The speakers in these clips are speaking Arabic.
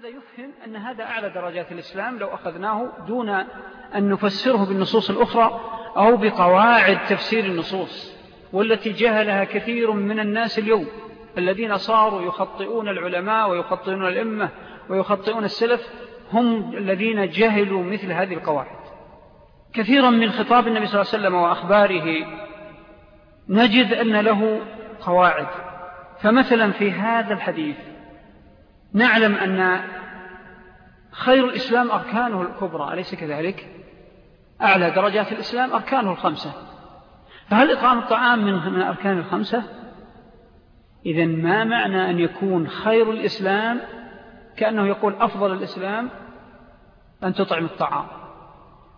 هذا يفهم أن هذا أعلى درجات الإسلام لو أخذناه دون أن نفسره بالنصوص الأخرى أو بقواعد تفسير النصوص والتي جهلها كثير من الناس اليوم الذين صاروا يخطئون العلماء ويخطئون الإمة ويخطئون السلف هم الذين جهلوا مثل هذه القواعد. كثيرا من خطاب النبي صلى الله عليه وسلم وأخباره نجد أن له قواعد. فمثلا في هذا الحديث نعلم أن خير الإسلام أركانه الكبرى أليس كذلك؟ أعلى درجات الإسلام أركانه الخمسة. فهل إطعام الطعام من أركان الخمسة؟ إذا ما معنى أن يكون خير الإسلام؟ كأنه يقول أفضل الإسلام أن تطعم الطعام.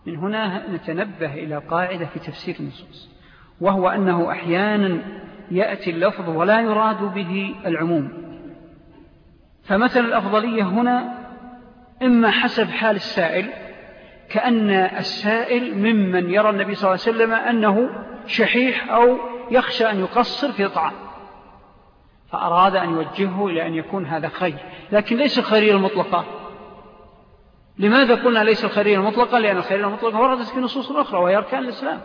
من هنا نتنبه إلى قاعدة في تفسير النصوص وهو أنه أحيانا يأتي اللفظ ولا يراد به العموم. فمثل الأفضلية هنا إما حسب حال السائل كأن السائل ممن يرى النبي صلى الله عليه وسلم أنه شحيح أو يخشى أن يقصر في طعام فأراد أن يوجهه إلى أن يكون هذا خير. لكن ليس الخيرية المطلقة. لماذا قلنا ليس الخيرية المطلقة؟ لأن الخيرية المطلقة وردت في نصوص أخرى وهي أركان الإسلام.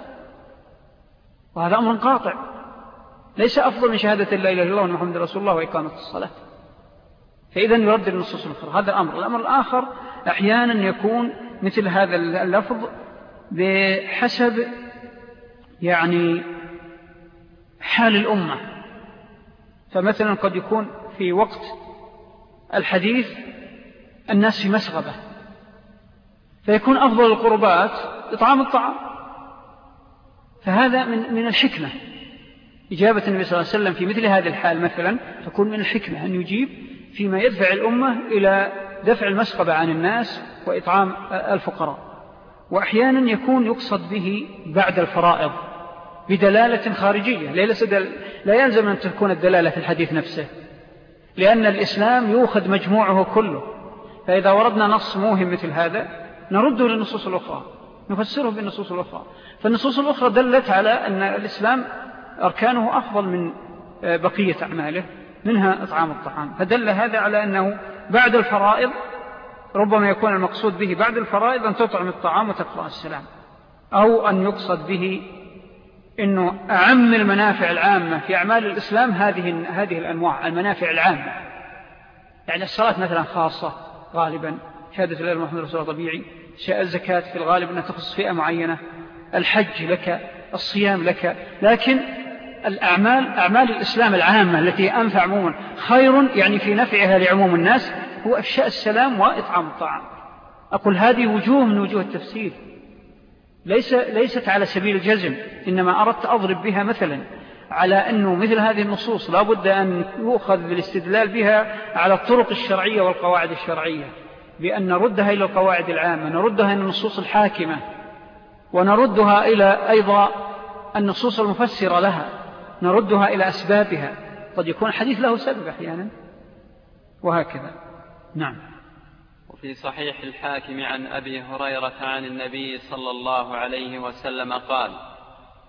وهذا أمر قاطع. ليس أفضل من شهادة لا إله إلا الله محمد رسول الله وإقامة الصلاة. فإذا يرد النصوص الأخرى. هذا الأمر. الأمر الآخر أحيانا يكون مثل هذا اللفظ بحسب يعني حال الأمة. فمثلا قد يكون في وقت الحديث الناس في مسغبة. فيكون أفضل القربات إطعام الطعام. فهذا من, من الحكمة. إجابة النبي صلى الله عليه وسلم في مثل هذه الحال مثلا تكون من الحكمة أن يجيب فيما يدفع الأمة إلى دفع المسقبة عن الناس وإطعام الفقراء. وأحيانا يكون يقصد به بعد الفرائض بدلالة خارجية. لا يلزم أن تكون الدلالة في الحديث نفسه لأن الإسلام يوخذ مجموعه كله. فإذا وردنا نص موهم مثل هذا نرده للنصوص الأخرى نفسره بالنصوص الأخرى. فالنصوص الأخرى دلت على أن الإسلام أركانه أفضل من بقية أعماله. منها إطعام الطعام. فدل هذا على أنه بعد الفرائض ربما يكون المقصود به بعد الفرائض أن تطعم الطعام وتقرأ السلام أو أن يقصد به أنه أعم المنافع العامة في أعمال الإسلام هذه, هذه الأنواع المنافع العامة. يعني الصلاة مثلا خاصة غالبا شهادة الله محمد رسول الله طبيعي الزكاة في الغالب أنها تخص فئة معينة الحج لك الصيام لك لكن الأعمال أعمال الإسلام العامة التي أنفع عموما خير يعني في نفعها لعموم الناس هو أفشاء السلام وإطعام الطعام. أقول هذه وجوه من وجوه التفسير. ليس ليست على سبيل الجزم إنما أردت أضرب بها مثلا على أنه مثل هذه النصوص لا بد أن يؤخذ بالاستدلال بها على الطرق الشرعية والقواعد الشرعية. بأن نردها إلى القواعد العامة نردها إلى النصوص الحاكمة ونردها إلى أيضا النصوص المفسرة لها. نردها إلى أسبابها. قد يكون الحديث له سبب أحيانا. وهكذا. نعم. وفي صحيح الحاكم عن أبي هريرة عن النبي صلى الله عليه وسلم قال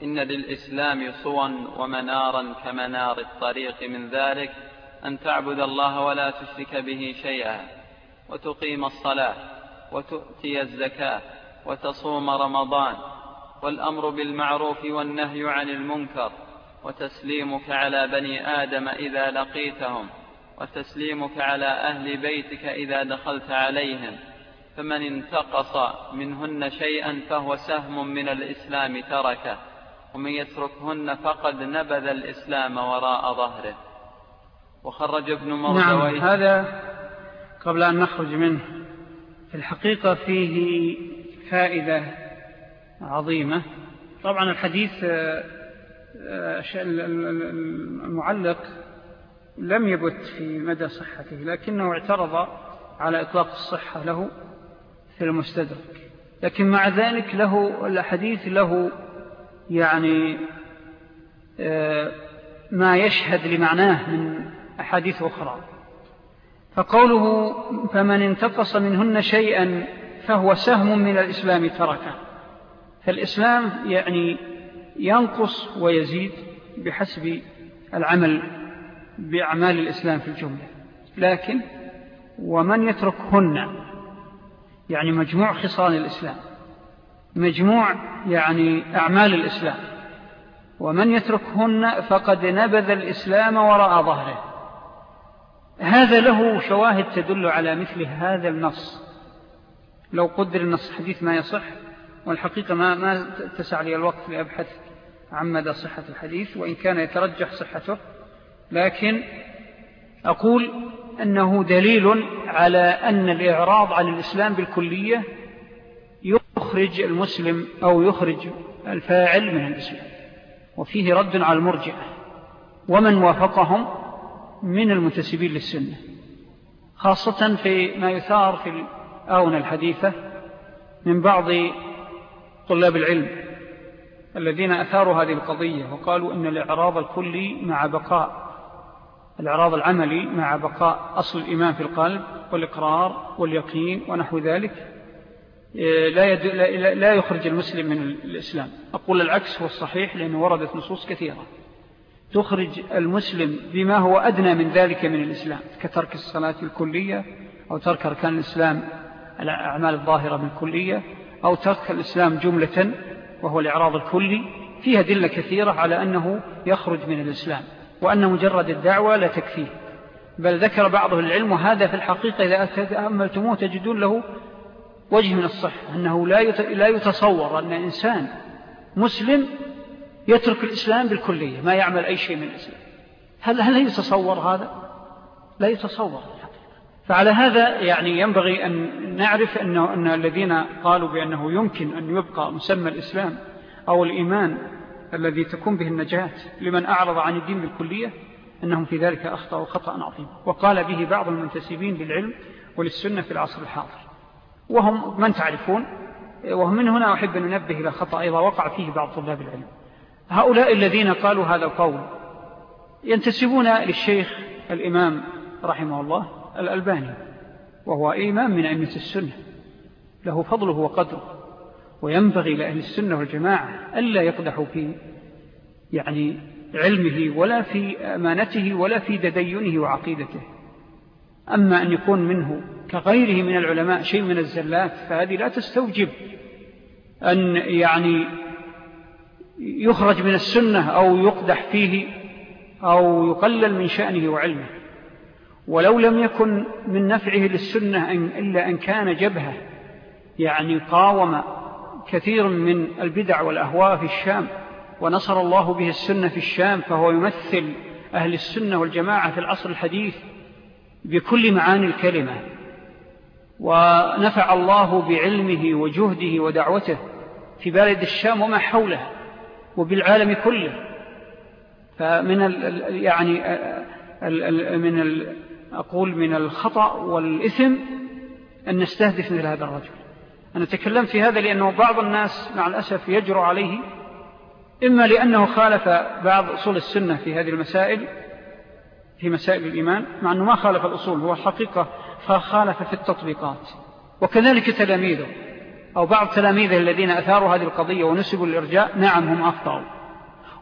إن للإسلام صوا ومنارا كمنار الطريق من ذلك أن تعبد الله ولا تشرك به شيئا وتقيم الصلاة وتؤتي الزكاة وتصوم رمضان والأمر بالمعروف والنهي عن المنكر وتسليمك على بني آدم إذا لقيتهم وتسليمك على أهل بيتك إذا دخلت عليهم. فمن انتقص منهن شيئا فهو سهم من الإسلام تركه ومن يتركهن فقد نبذ الإسلام وراء ظهره. وخرج ابن مردويه نعم هذا قبل أن نخرج منه. في الحقيقة فيه فائدة عظيمة. طبعا الحديث المعلق لم يبت في مدى صحته لكنه اعترض على إطلاق الصحة له في المستدرك. لكن مع ذلك له الحديث له يعني آه، ما يشهد لمعناه من أحاديث أخرى. فقوله فمن انتقص منهن شيئا فهو سهم من الإسلام تركه فالإسلام يعني ينقص ويزيد بحسب العمل بأعمال الإسلام في الجملة. لكن ومن يتركهن يعني مجموع خصال الإسلام مجموع يعني أعمال الإسلام ومن يتركهن فقد نبذ الإسلام وراء ظهره. هذا له شواهد تدل على مثل هذا النص. لو قدر النص حديث ما يصح والحقيقة ما, ما تسع لي الوقت لأبحث عن مدى صحة الحديث وإن كان يترجح صحته لكن أقول أنه دليل على أن الإعراض عن الإسلام بالكلية يخرج المسلم أو يخرج الفاعل من الإسلام وفيه رد على المرجع ومن وافقهم من المنتسبين للسنة خاصة في ما يثار في الآونة الحديثة من بعض طلاب العلم. الذين أثاروا هذه القضية وقالوا أن الإعراض الكلي مع بقاء الإعراض العملي مع بقاء أصل الإيمان في القلب والإقرار واليقين ونحو ذلك لا, يد... لا يخرج المسلم من الإسلام. أقول العكس هو الصحيح لأنه وردت نصوص كثيرة. تخرج المسلم بما هو أدنى من ذلك من الإسلام كترك الصلاة الكلية أو ترك أركان الإسلام الأعمال الظاهرة بالكلية أو ترك الإسلام جملة وهو الإعراض الكلي فيها دلة كثيرة على أنه يخرج من الإسلام وأن مجرد الدعوة لا تكفيه. بل ذكر بعضه العلم وهذا في الحقيقة إذا تأملتموه تجدون له وجه من الصحة أنه لا يتصور أن إنسان مسلم يترك الإسلام بالكلية ما يعمل أي شيء من الإسلام. هل, هل يتصور هذا؟ لا يتصور. فعلى هذا يعني ينبغي أن نعرف أنه أن الذين قالوا بأنه يمكن أن يبقى مسمى الإسلام أو الإيمان الذي تكون به النجاة لمن أعرض عن الدين بالكلية أنهم في ذلك أخطأوا خطأ عظيم. وقال به بعض المنتسبين للعلم وللسنة في العصر الحاضر. وهم من تعرفون؟ وهم من هنا أحب أن ننبه إلى خطأ أيضا وقع فيه بعض طلاب العلم. هؤلاء الذين قالوا هذا القول ينتسبون للشيخ الإمام رحمه الله الألباني وهو إمام من أئمة السنة له فضله وقدره وينبغي لأهل السنة والجماعة ألا يقدحوا في يعني علمه ولا في أمانته ولا في تدينه وعقيدته. أما أن يكون منه كغيره من العلماء شيء من الزلات فهذه لا تستوجب أن يعني يخرج من السنة أو يقدح فيه أو يقلل من شأنه وعلمه. ولو لم يكن من نفعه للسنة إلا أن كان جبهة يعني قاوم كثير من البدع والأهواء في الشام ونصر الله به السنة في الشام فهو يمثل أهل السنة والجماعة في العصر الحديث بكل معاني الكلمة. ونفع الله بعلمه وجهده ودعوته في بلد الشام وما حوله وبالعالم كله. فمن ال يعني ال من ال أقول من الخطأ والإثم أن نستهدف مثل هذا الرجل. أنا تكلمت في هذا لأنه بعض الناس مع الأسف يجرؤ عليه إما لأنه خالف بعض أصول السنة في هذه المسائل في مسائل الإيمان مع أنه ما خالف الأصول هو الحقيقة فخالف في التطبيقات. وكذلك تلاميذه أو بعض تلاميذه الذين أثاروا هذه القضية ونسبوا الإرجاء نعم هم أخطأوا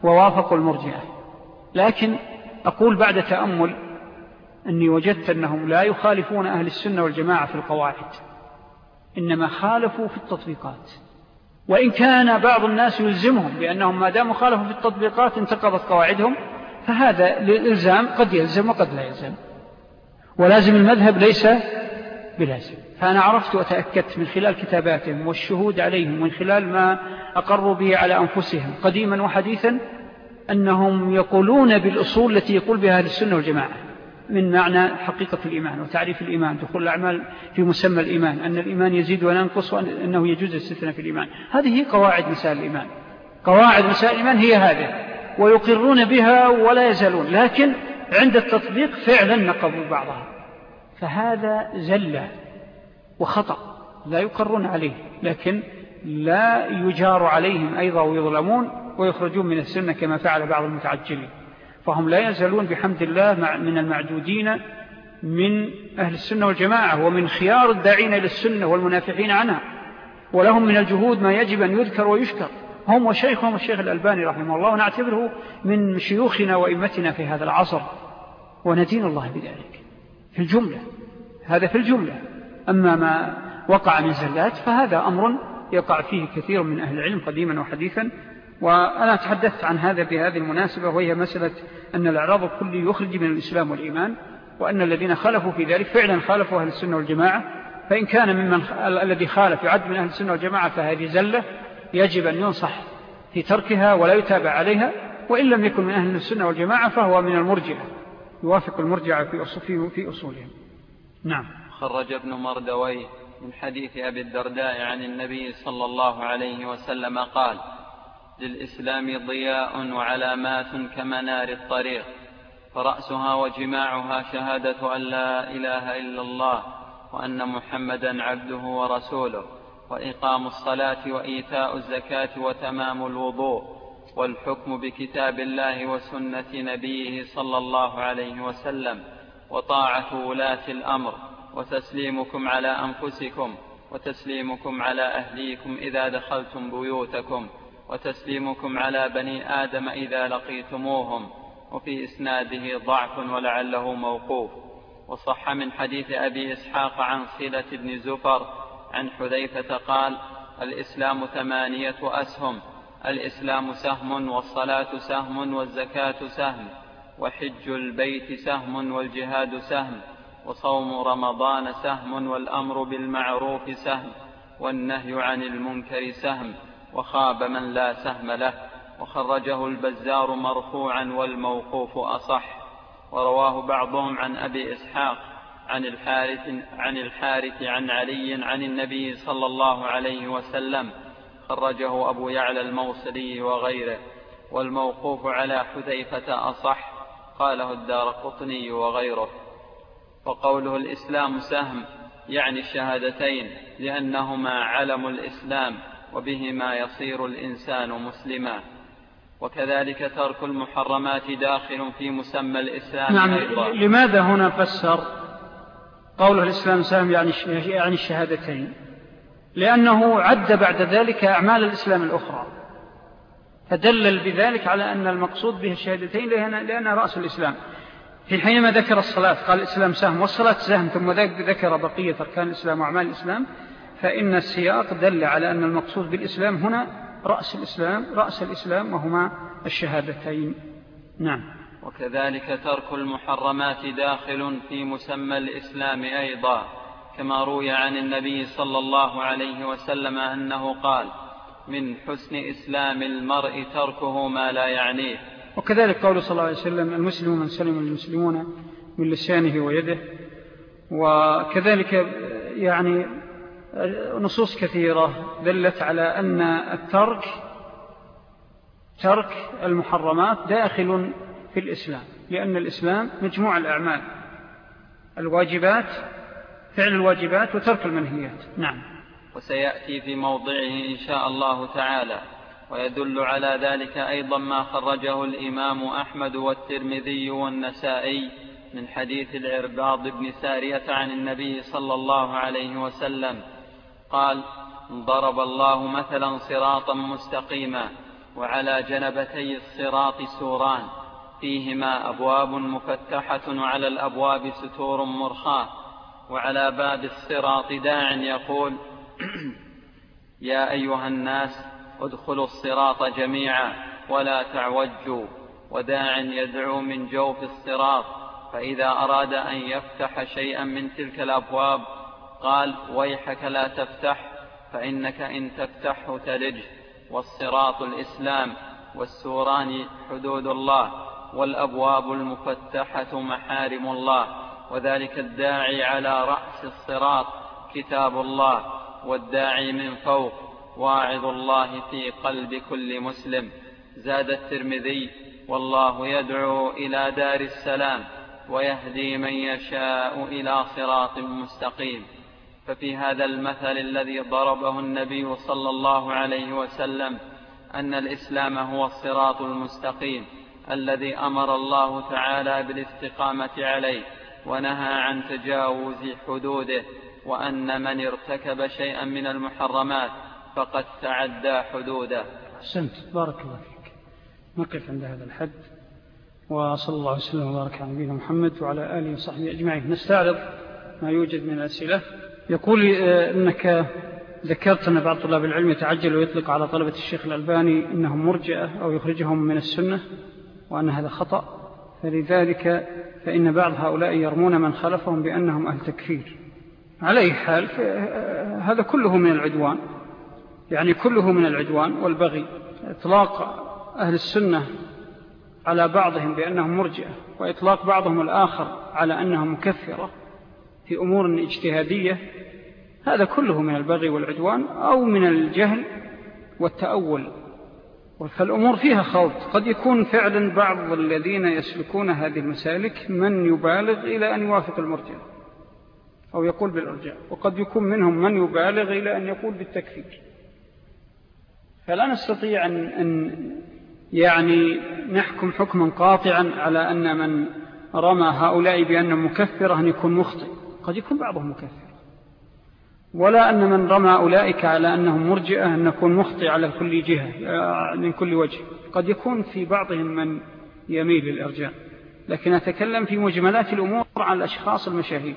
ووافقوا المرجئة. لكن أقول بعد تأمل أني وجدت أنهم لا يخالفون أهل السنة والجماعة في القواعد إنما خالفوا في التطبيقات. وإن كان بعض الناس يلزمهم بأنهم ما داموا خالفوا في التطبيقات انتقضت قواعدهم فهذا للإلزام قد يلزم وقد لا يلزم. ولازم المذهب ليس بلازم. فأنا عرفت وتأكدت من خلال كتاباتهم والشهود عليهم من خلال ما أقروا به على أنفسهم قديما وحديثا أنهم يقولون بالأصول التي يقول بها السنة والجماعة. من معنى حقيقة الإيمان وتعريف الإيمان دخول الأعمال في مسمى الإيمان أن الإيمان يزيد وينقص وأنه يجوز الاستثناء في الإيمان. هذه هي قواعد مسائل الإيمان. قواعد مسائل الإيمان هي هذه ويقرون بها ولا يزالون لكن عند التطبيق فعلا نقضوا بعضها. فهذا زلة وخطأ لا يقرون عليه لكن لا يجار عليهم أيضا ويظلمون ويخرجون من السنة كما فعل بعض المتعجلين. فهم لا يزالون بحمد الله من المعدودين من أهل السنة والجماعة ومن خيار الداعين إلى السنة والمنافحين عنها. ولهم من الجهود ما يجب أن يذكر ويشكر. هم وشيخهم الشيخ الألباني رحمه الله ونعتبره من شيوخنا وإمتنا في هذا العصر وندين الله بذلك. في الجملة هذا في الجملة. أما ما وقع من زلات فهذا أمر يقع فيه كثير من أهل العلم قديما وحديثا. وأنا تحدثت عن هذا بهذه المناسبة وهي مسألة أن الأعراض الكل يخرج من الإسلام والإيمان وأن الذين خالفوا في ذلك فعلا خالفوا أهل السنة والجماعة. فإن كان ممن الذي خالف يعد من أهل السنة والجماعة فهذه زلة يجب أن ينصح في تركها ولا يتابع عليها وإن لم يكن من أهل السنة والجماعة فهو من المرجعة يوافق المرجعة في, في أصولهم. نعم. خرج ابن مردوي من حديث أبي الدرداء عن النبي صلى الله عليه وسلم قال للإسلام ضياء وعلامات كمنار الطريق فرأسها وجماعها شهادة أن لا إله إلا الله وأن محمدا عبده ورسوله وإقام الصلاة وإيتاء الزكاة وتمام الوضوء والحكم بكتاب الله وسنة نبيه صلى الله عليه وسلم وطاعة ولاة الأمر وتسليمكم على أنفسكم وتسليمكم على أهليكم إذا دخلتم بيوتكم. وتسليمكم على بني آدم إذا لقيتموهم. وفي إسناده ضعف ولعله موقوف. وصح من حديث أبي إسحاق عن صلة بن زفر عن حذيفة قال الإسلام ثمانية أسهم الإسلام سهم والصلاة سهم والزكاة سهم وحج البيت سهم والجهاد سهم وصوم رمضان سهم والأمر بالمعروف سهم والنهي عن المنكر سهم. وخاب من لا سهم له وخرجه البزار مرفوعا والموقوف أصح. ورواه بعضهم عن أبي إسحاق عن الحارث عن الحارث عن علي عن النبي صلى الله عليه وسلم. خرجه أبو يعلى الموصلي وغيره. والموقوف على حذيفة أصح قاله الدار قطني وغيره. وقوله الإسلام سهم يعني الشهادتين لأنهما علم الإسلام. وبهما يصير الإنسان مسلما. وكذلك ترك المحرمات داخل في مسمى الإسلام نعم أيضا. لماذا هنا فسر قوله الإسلام سهم يعني, يعني الشهادتين؟ لأنه عد بعد ذلك أعمال الإسلام الأخرى. فدلل بذلك على أن المقصود به الشهادتين لأنها رأس الإسلام. في حينما ذكر الصلاة قال الإسلام سهم والصلاة سهم ثم ذكر بقية أركان الإسلام وأعمال الإسلام فإن السياق دل على أن المقصود بالإسلام هنا رأس الإسلام رأس الإسلام وهما الشهادتين. نعم. وكذلك ترك المحرمات داخل في مسمى الإسلام أيضا كما روي عن النبي صلى الله عليه وسلم أنه قال من حسن إسلام المرء تركه ما لا يعنيه. وكذلك قول صلى الله عليه وسلم المسلم من سلم المسلمون من لسانه ويده. وكذلك يعني نصوص كثيرة دلت على أن الترك ترك المحرمات داخل في الإسلام لأن الإسلام مجموع الأعمال الواجبات فعل الواجبات وترك المنهيات. نعم. وسيأتي في موضعه إن شاء الله تعالى ويدل على ذلك أيضا ما خرجه الإمام أحمد والترمذي والنسائي من حديث العرباض بن سارية عن النبي صلى الله عليه وسلم. قال ضرب الله مثلا صراطا مستقيما وعلى جنبتي الصراط سوران فيهما أبواب مفتحة وعلى الأبواب ستور مرخاة وعلى باب الصراط داع يقول يا أيها الناس ادخلوا الصراط جميعا ولا تعوجوا وداع يدعو من جوف الصراط فإذا أراد أن يفتح شيئا من تلك الأبواب قال ويحك لا تفتح فإنك إن تفتحه تلج. والصراط الإسلام والسوران حدود الله والأبواب المفتحة محارم الله. وذلك الداعي على رأس الصراط كتاب الله والداعي من فوق واعظ الله في قلب كل مسلم. زاد الترمذي والله يدعو إلى دار السلام ويهدي من يشاء إلى صراط مستقيم. ففي هذا المثل الذي ضربه النبي صلى الله عليه وسلم أن الإسلام هو الصراط المستقيم الذي أمر الله تعالى بالاستقامة عليه ونهى عن تجاوز حدوده وأن من ارتكب شيئا من المحرمات فقد تعدى حدوده. أحسنت. بارك الله فيك. نقف عند هذا الحد. وصلى الله وسلم وبارك على نبينا محمد وعلى آله وصحبه أجمعين. نستعرض ما يوجد من الأسئلة. يقول آه، أنك ذكرت أن بعض طلاب العلم يتعجل ويطلق على طلبة الشيخ الألباني أنهم مرجئة أو يخرجهم من السنة وأن هذا خطأ. فلذلك فإن بعض هؤلاء يرمون من خلفهم بأنهم أهل تكفير. على أي حال آه، هذا كله من العدوان. يعني كله من العدوان والبغي. إطلاق أهل السنة على بعضهم بأنهم مرجئة وإطلاق بعضهم الآخر على أنهم مكفرة في أمور اجتهادية هذا كله من البغي والعدوان أو من الجهل والتأول. فالأمور فيها خوض. قد يكون فعلا بعض الذين يسلكون هذه المسالك من يبالغ إلى أن يوافق المرجع أو يقول بالأرجاء وقد يكون منهم من يبالغ إلى أن يقول بالتكفير. فلا نستطيع أن, أن يعني نحكم حكما قاطعا على أن من رمى هؤلاء بأنه مكفرة أن يكون مخطئ. قد يكون بعضهم مكفر. ولا أن من رمى أولئك على أنهم مرجئة أن نكون مخطئ على كل جهة من كل وجه. قد يكون في بعضهم من يميل للإرجاء لكن أتكلم في مجملات الأمور عن الأشخاص المشاهير.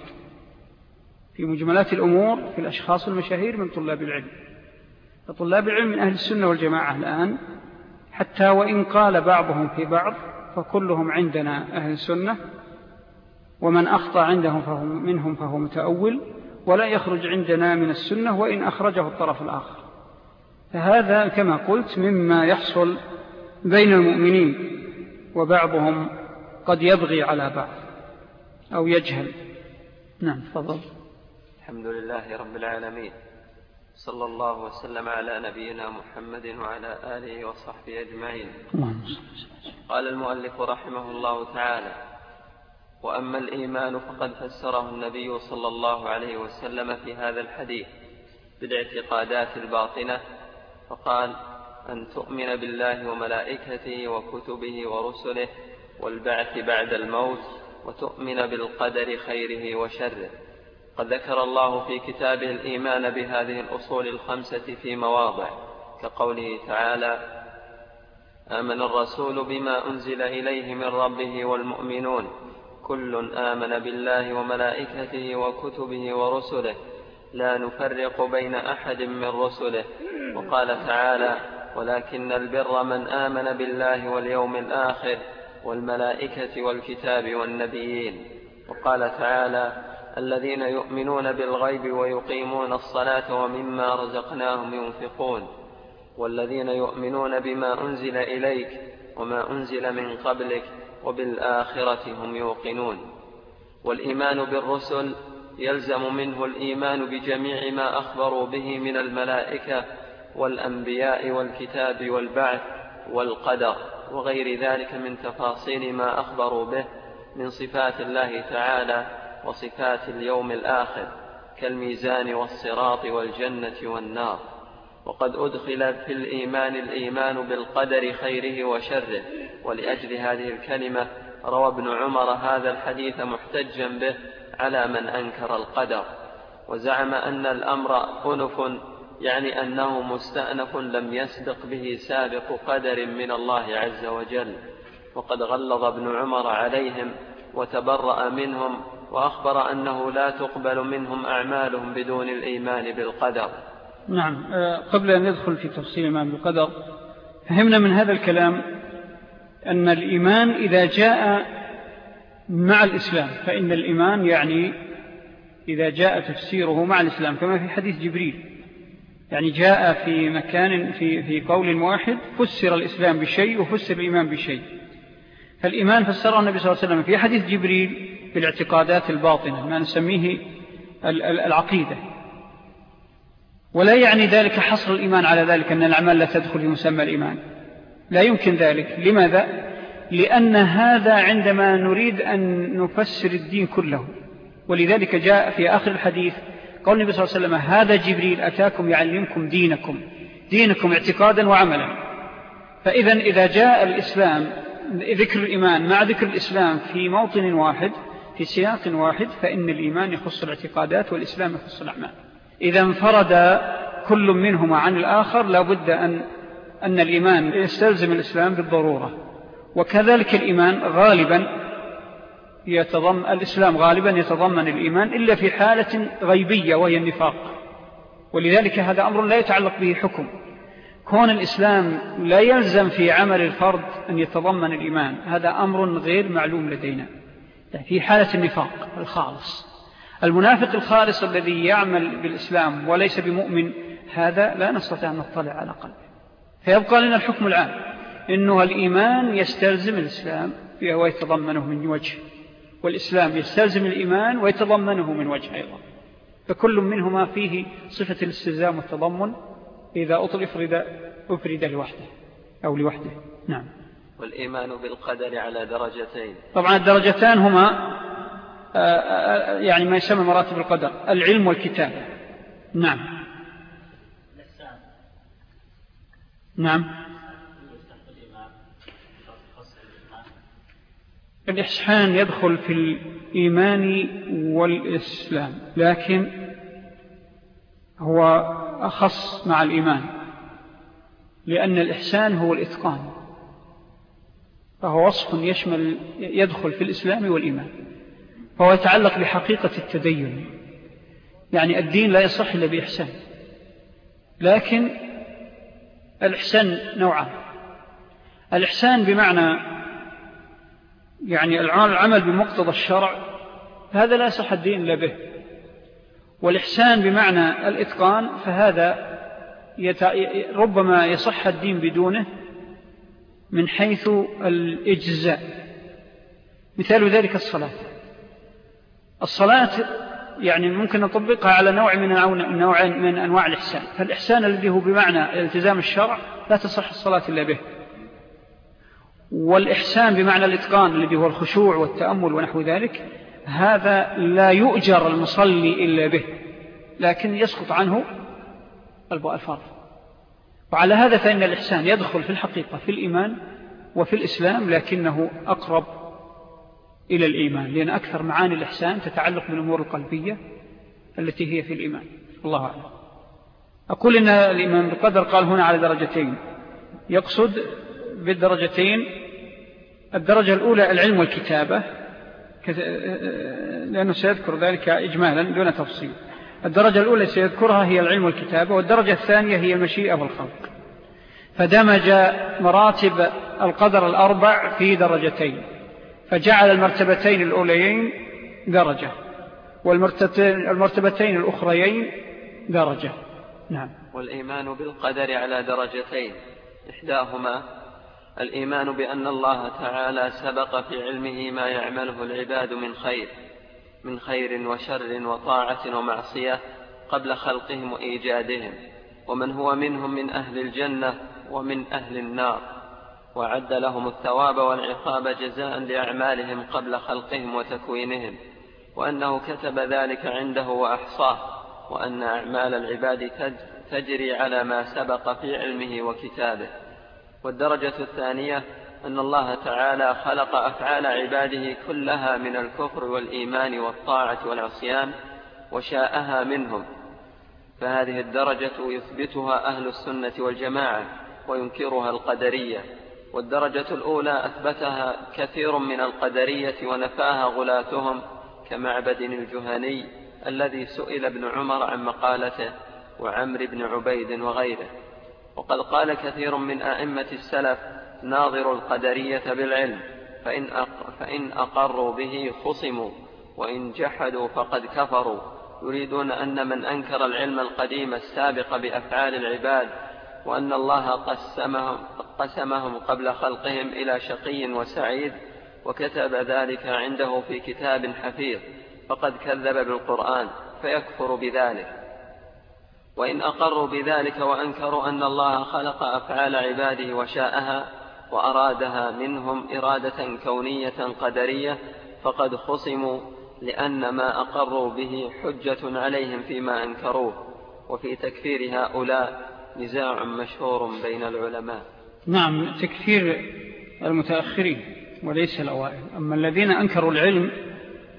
في مجملات الأمور في الأشخاص المشاهير من طلاب العلم. فطلاب العلم من أهل السنة والجماعة الآن حتى وإن قال بعضهم في بعض فكلهم عندنا أهل السنة ومن أخطأ عندهم فهو منهم فهو متأول. ولا يخرج عندنا من السنة وإن أخرجه الطرف الآخر. فهذا كما قلت مما يحصل بين المؤمنين وبعضهم قد يبغي على بعض أو يجهل. نعم فضل الحمد لله رب العالمين. صلى الله وسلم على نبينا محمد وعلى آله وصحبه أجمعين. قال المؤلف رحمه الله تعالى وأما الإيمان فقد فسره النبي صلى الله عليه وسلم في هذا الحديث بالاعتقادات الباطنة فقال أن تؤمن بالله وملائكته وكتبه ورسله والبعث بعد الموت وتؤمن بالقدر خيره وشره. قد ذكر الله في كتابه الإيمان بهذه الأصول الخمسة في مواضع كقوله تعالى آمن الرسول بما أنزل إليه من ربه والمؤمنون. كل آمن بالله وملائكته وكتبه ورسله. لا نفرق بين أحد من رسله. وقال تعالى ولكن البر من آمن بالله واليوم الآخر والملائكة والكتاب والنبيين وقال تعالى الذين يؤمنون بالغيب ويقيمون الصلاة ومما رزقناهم ينفقون والذين يؤمنون بما أنزل إليك وما أنزل من قبلك وبالآخرة هم يوقنون. والإيمان بالرسل يلزم منه الإيمان بجميع ما أخبروا به من الملائكة والأنبياء والكتاب والبعث والقدر وغير ذلك من تفاصيل ما أخبروا به من صفات الله تعالى وصفات اليوم الآخر كالميزان والصراط والجنة والنار. وقد أدخل في الإيمان الإيمان بالقدر خيره وشره ولأجل هذه الكلمة روى ابن عمر هذا الحديث محتجا به على من أنكر القدر. وزعم أن الأمر أنف يعني أنه مستأنف لم يسبق به سابق قدر من الله عز وجل. وقد غلظ ابن عمر عليهم وتبرأ منهم وأخبر أنه لا تقبل منهم أعمالهم بدون الإيمان بالقدر. نعم. آه، قبل أن ندخل في تفصيل الإيمان بالقدر فهمنا من هذا الكلام أن الإيمان إذا جاء مع الإسلام فإن الإيمان يعني إذا جاء تفسيره مع الإسلام كما في حديث جبريل. يعني جاء في مكان في, في قول واحد فسر الإسلام بشيء وفسر الإيمان بشيء. فالإيمان فسره النبي صلى الله عليه وسلم في حديث جبريل بالاعتقادات الباطنة ما نسميه العقيدة. ولا يعني ذلك حصر الإيمان على ذلك أن الأعمال لا تدخل في مسمى الإيمان. لا يمكن ذلك. لماذا؟ لأن هذا عندما نريد أن نفسر الدين كله. ولذلك جاء في آخر الحديث قول النبي صلى الله عليه وسلم هذا جبريل أتاكم يعلمكم دينكم دينكم اعتقادا وعملا. فإذا إذا جاء الإسلام ذكر الإيمان مع ذكر الإسلام في موطن واحد في سياق واحد فإن الإيمان يخص الاعتقادات والإسلام يخص الأعمال. إذا انفرد كل منهما عن الآخر لابد أن, أن الإيمان يستلزم الإسلام بالضرورة. وكذلك الإيمان غالبا يتضمن الإسلام غالبا يتضمن الإيمان إلا في حالة غيبية وهي النفاق. ولذلك هذا أمر لا يتعلق به حكم. كون الإسلام لا يلزم في عمل الفرد أن يتضمن الإيمان هذا أمر غير معلوم لدينا. يعني في حالة النفاق الخالص. المنافق الخالص الذي يعمل بالإسلام وليس بمؤمن هذا لا نستطيع أن نطلع على قلبه. فيبقى لنا الحكم العام إنه الإيمان يستلزم الإسلام ويتضمنه من وجه والإسلام يستلزم الإيمان ويتضمنه من وجه أيضا. فكل منهما فيه صفة الاستلزام والتضمن إذا أطل أفرد, أفرد لوحده أو لوحده. نعم. والإيمان بالقدر على درجتين. طبعا الدرجتان هما يعني ما يسمى مراتب القدر العلم والكتابة. نعم. نعم. الإحسان يدخل في الإيمان والإسلام لكن هو أخص مع الإيمان لأن الإحسان هو الإتقان فهو وصف يشمل يدخل في الإسلام والإيمان. فهو يتعلق بحقيقة التدين. يعني الدين لا يصح إلا بإحسان. لكن الإحسان نوعان. الإحسان بمعنى يعني العمل بمقتضى الشرع هذا لا يصح الدين إلا به. والإحسان بمعنى الإتقان فهذا ربما يصح الدين بدونه من حيث الإجزاء. مثال ذلك الصلاة. الصلاة يعني ممكن نطبقها على نوع من نوع من أنواع الإحسان. فالإحسان الذي هو بمعنى التزام الشرع لا تصح الصلاة إلا به. والإحسان بمعنى الإتقان الذي هو الخشوع والتأمل ونحو ذلك هذا لا يؤجر المصلي إلا به لكن يسقط عنه الفرض. وعلى هذا فإن الإحسان يدخل في الحقيقة في الإيمان وفي الإسلام لكنه أقرب إلى الإيمان لأن أكثر معاني الإحسان تتعلق بالأمور القلبية التي هي في الإيمان. الله أعلم. أقول إن الإيمان بقدر قال هنا على درجتين. يقصد بالدرجتين الدرجة الأولى العلم والكتابة لأنه سيذكر ذلك إجمالا دون تفصيل. الدرجة الأولى سيذكرها هي العلم والكتابة والدرجة الثانية هي المشيئة والخلق. فدمج مراتب القدر الأربع في درجتين. فجعل المرتبتين الأوليين درجة والمرتبتين الأخريين درجة. نعم. والإيمان بالقدر على درجتين. إحداهما الإيمان بأن الله تعالى سبق في علمه ما يعمله العباد من خير من خير وشر وطاعة ومعصية قبل خلقهم وإيجادهم ومن هو منهم من أهل الجنة ومن أهل النار. وعد لهم الثواب والعقاب جزاء لأعمالهم قبل خلقهم وتكوينهم وأنه كتب ذلك عنده وأحصاه وأن أعمال العباد تجري على ما سبق في علمه وكتابه. والدرجة الثانية أن الله تعالى خلق أفعال عباده كلها من الكفر والإيمان والطاعة والعصيان وشاءها منهم. فهذه الدرجة يثبتها أهل السنة والجماعة وينكرها القدرية. والدرجة الأولى أثبتها كثير من القدرية ونفاها غلاتهم كمعبد الجهني الذي سئل ابن عمر عن مقالته وعمر بن عبيد وغيره. وقد قال كثير من أئمة السلف ناظر القدرية بالعلم فإن, فإن أقروا به خصموا وإن جحدوا فقد كفروا. يريدون أن من أنكر العلم القديم السابق بأفعال العباد وأن الله قسمهم, قسمهم قبل خلقهم إلى شقي وسعيد وكتب ذلك عنده في كتاب حفيظ فقد كذب بالقرآن فيكفر بذلك. وإن أقروا بذلك وأنكروا أن الله خلق أفعال عباده وشاءها وأرادها منهم إرادة كونية قدرية فقد خصموا لأن ما أقروا به حجة عليهم فيما أنكروه وفي تكفير هؤلاء نزاع مشهور بين العلماء. نعم تكفير المتأخرين وليس الأوائل. أما الذين أنكروا العلم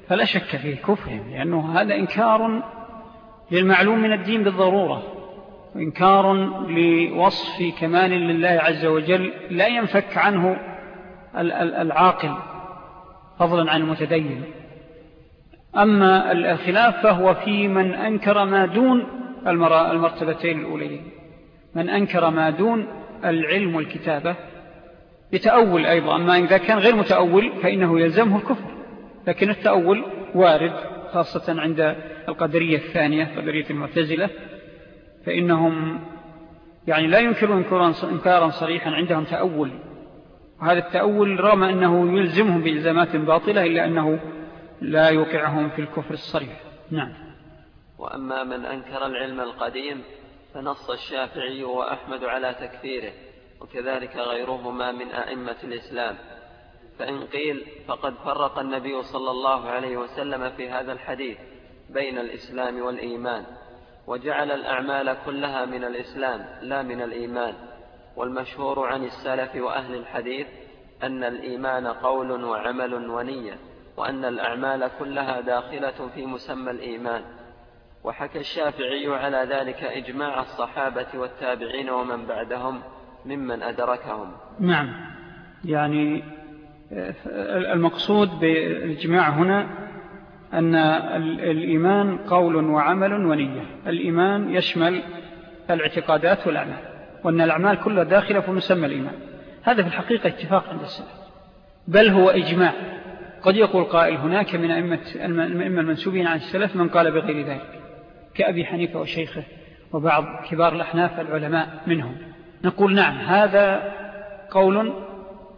فلا شك في كفرهم لأنه هذا إنكار للمعلوم من الدين بالضرورة وإنكار لوصف كمال لله عز وجل لا ينفك عنه العاقل فضلا عن المتدين. أما الخلاف فهو في من أنكر ما دون المرتبتين الأولين من أنكر ما دون العلم والكتابة بتأول أيضا أما إذا كان غير متأول فإنه يلزمه الكفر. لكن التأول وارد خاصة عند القدرية الثانية قدرية المعتزلة فإنهم يعني لا ينكرون إنكارا صريحا عندهم تأول. وهذا التأول رغم أنه يلزمهم بإلزامات باطلة إلا أنه لا يوقعهم في الكفر الصريح. نعم. وأما من أنكر العلم القديم فنص الشافعي وأحمد على تكفيره وكذلك غيرهما من أئمة الإسلام. فإن قيل فقد فرق النبي صلى الله عليه وسلم في هذا الحديث بين الإسلام والإيمان وجعل الأعمال كلها من الإسلام لا من الإيمان. والمشهور عن السلف وأهل الحديث أن الإيمان قول وعمل ونية وأن الأعمال كلها داخلة في مسمى الإيمان. وحكى الشافعي على ذلك إجماع الصحابة والتابعين ومن بعدهم ممن أدركهم. نعم. يعني المقصود بالإجماع هنا أن الإيمان قول وعمل ونية. الإيمان يشمل الاعتقادات والأعمال وأن الأعمال كلها داخلة في مسمى الإيمان. هذا في الحقيقة اتفاق عند السلف. بل هو إجماع. قد يقول قائل هناك من أئمة المنسوبين عن السلف من قال بغير ذلك. كأبي حنيفة وشيخه وبعض كبار الأحناف العلماء منهم. نقول نعم هذا قول